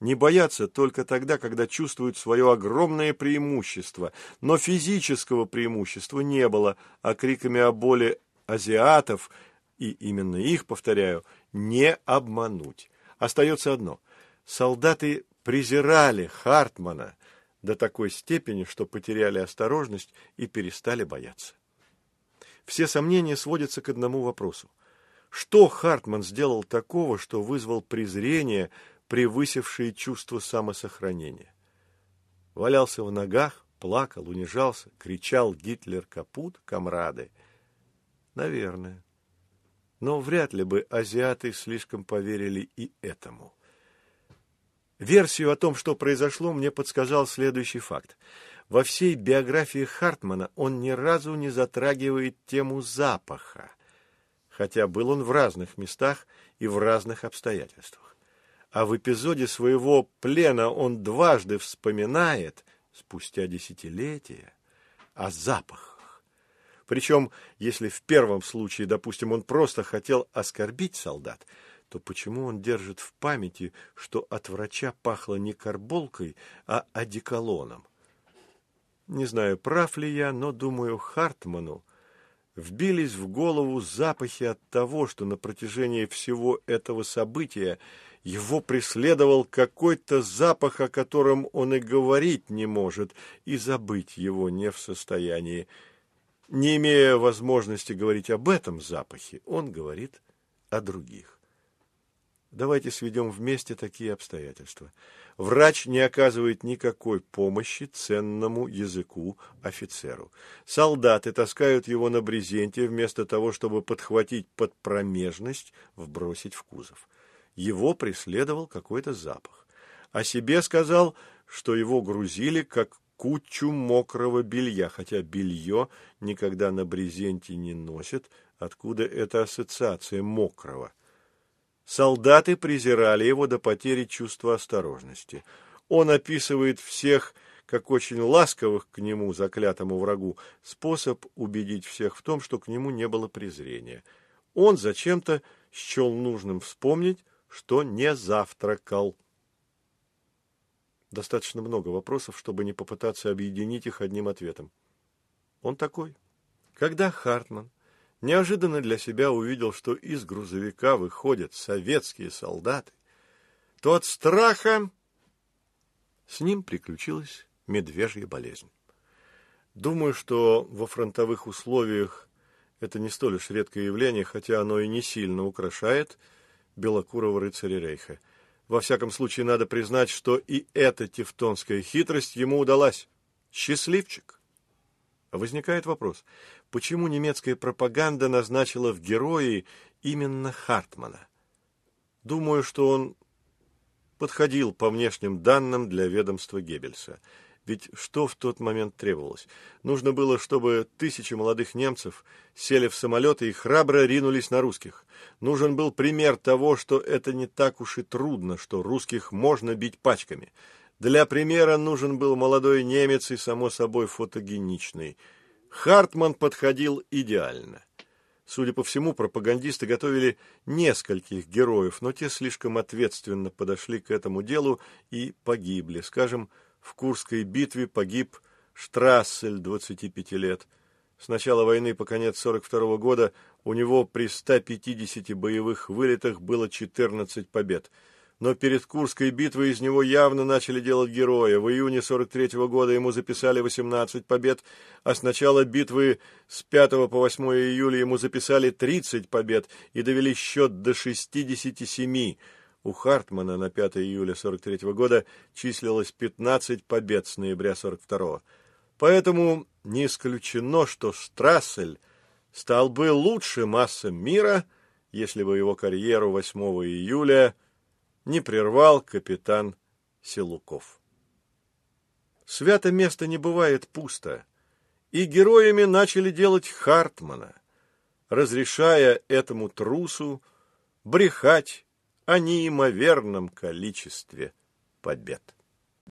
Не боятся только тогда, когда чувствуют свое огромное преимущество. Но физического преимущества не было, а криками о боли азиатов, и именно их, повторяю, не обмануть. Остается одно. Солдаты презирали Хартмана до такой степени, что потеряли осторожность и перестали бояться. Все сомнения сводятся к одному вопросу. Что Хартман сделал такого, что вызвал презрение, превысившее чувство самосохранения? Валялся в ногах, плакал, унижался, кричал «Гитлер капут, комрады!» Наверное. Но вряд ли бы азиаты слишком поверили и этому. Версию о том, что произошло, мне подсказал следующий факт. Во всей биографии Хартмана он ни разу не затрагивает тему запаха, хотя был он в разных местах и в разных обстоятельствах. А в эпизоде своего плена он дважды вспоминает, спустя десятилетия, о запахах. Причем, если в первом случае, допустим, он просто хотел оскорбить солдат – то почему он держит в памяти, что от врача пахло не карболкой, а одеколоном? Не знаю, прав ли я, но, думаю, Хартману вбились в голову запахи от того, что на протяжении всего этого события его преследовал какой-то запах, о котором он и говорить не может, и забыть его не в состоянии. Не имея возможности говорить об этом запахе, он говорит о других. Давайте сведем вместе такие обстоятельства. Врач не оказывает никакой помощи ценному языку офицеру. Солдаты таскают его на брезенте вместо того, чтобы подхватить под промежность, вбросить в кузов. Его преследовал какой-то запах. О себе сказал, что его грузили как кучу мокрого белья, хотя белье никогда на брезенте не носят. Откуда эта ассоциация мокрого? Солдаты презирали его до потери чувства осторожности. Он описывает всех как очень ласковых к нему, заклятому врагу, способ убедить всех в том, что к нему не было презрения. Он зачем-то счел нужным вспомнить, что не завтракал. Достаточно много вопросов, чтобы не попытаться объединить их одним ответом. Он такой. Когда Хартман неожиданно для себя увидел, что из грузовика выходят советские солдаты, то от страха с ним приключилась медвежья болезнь. Думаю, что во фронтовых условиях это не столь уж редкое явление, хотя оно и не сильно украшает белокурого рыцаря Рейха. Во всяком случае, надо признать, что и эта тевтонская хитрость ему удалась. Счастливчик! Возникает вопрос, почему немецкая пропаганда назначила в герои именно Хартмана? Думаю, что он подходил по внешним данным для ведомства Геббельса. Ведь что в тот момент требовалось? Нужно было, чтобы тысячи молодых немцев сели в самолеты и храбро ринулись на русских. Нужен был пример того, что это не так уж и трудно, что русских можно бить пачками. Для примера нужен был молодой немец и, само собой, фотогеничный. Хартман подходил идеально. Судя по всему, пропагандисты готовили нескольких героев, но те слишком ответственно подошли к этому делу и погибли. Скажем, в Курской битве погиб Штрассель, 25 лет. С начала войны по конец 42 года у него при 150 боевых вылетах было 14 побед – но перед Курской битвой из него явно начали делать героя. В июне 43 -го года ему записали 18 побед, а с начала битвы с 5 по 8 июля ему записали 30 побед и довели счет до 67. У Хартмана на 5 июля 43 -го года числилось 15 побед с ноября 42 -го. Поэтому не исключено, что Штрассель стал бы лучшим массом мира, если бы его карьеру 8 июля – не прервал капитан Силуков. Свято место не бывает пусто, и героями начали делать Хартмана, разрешая этому трусу брехать о неимоверном количестве побед.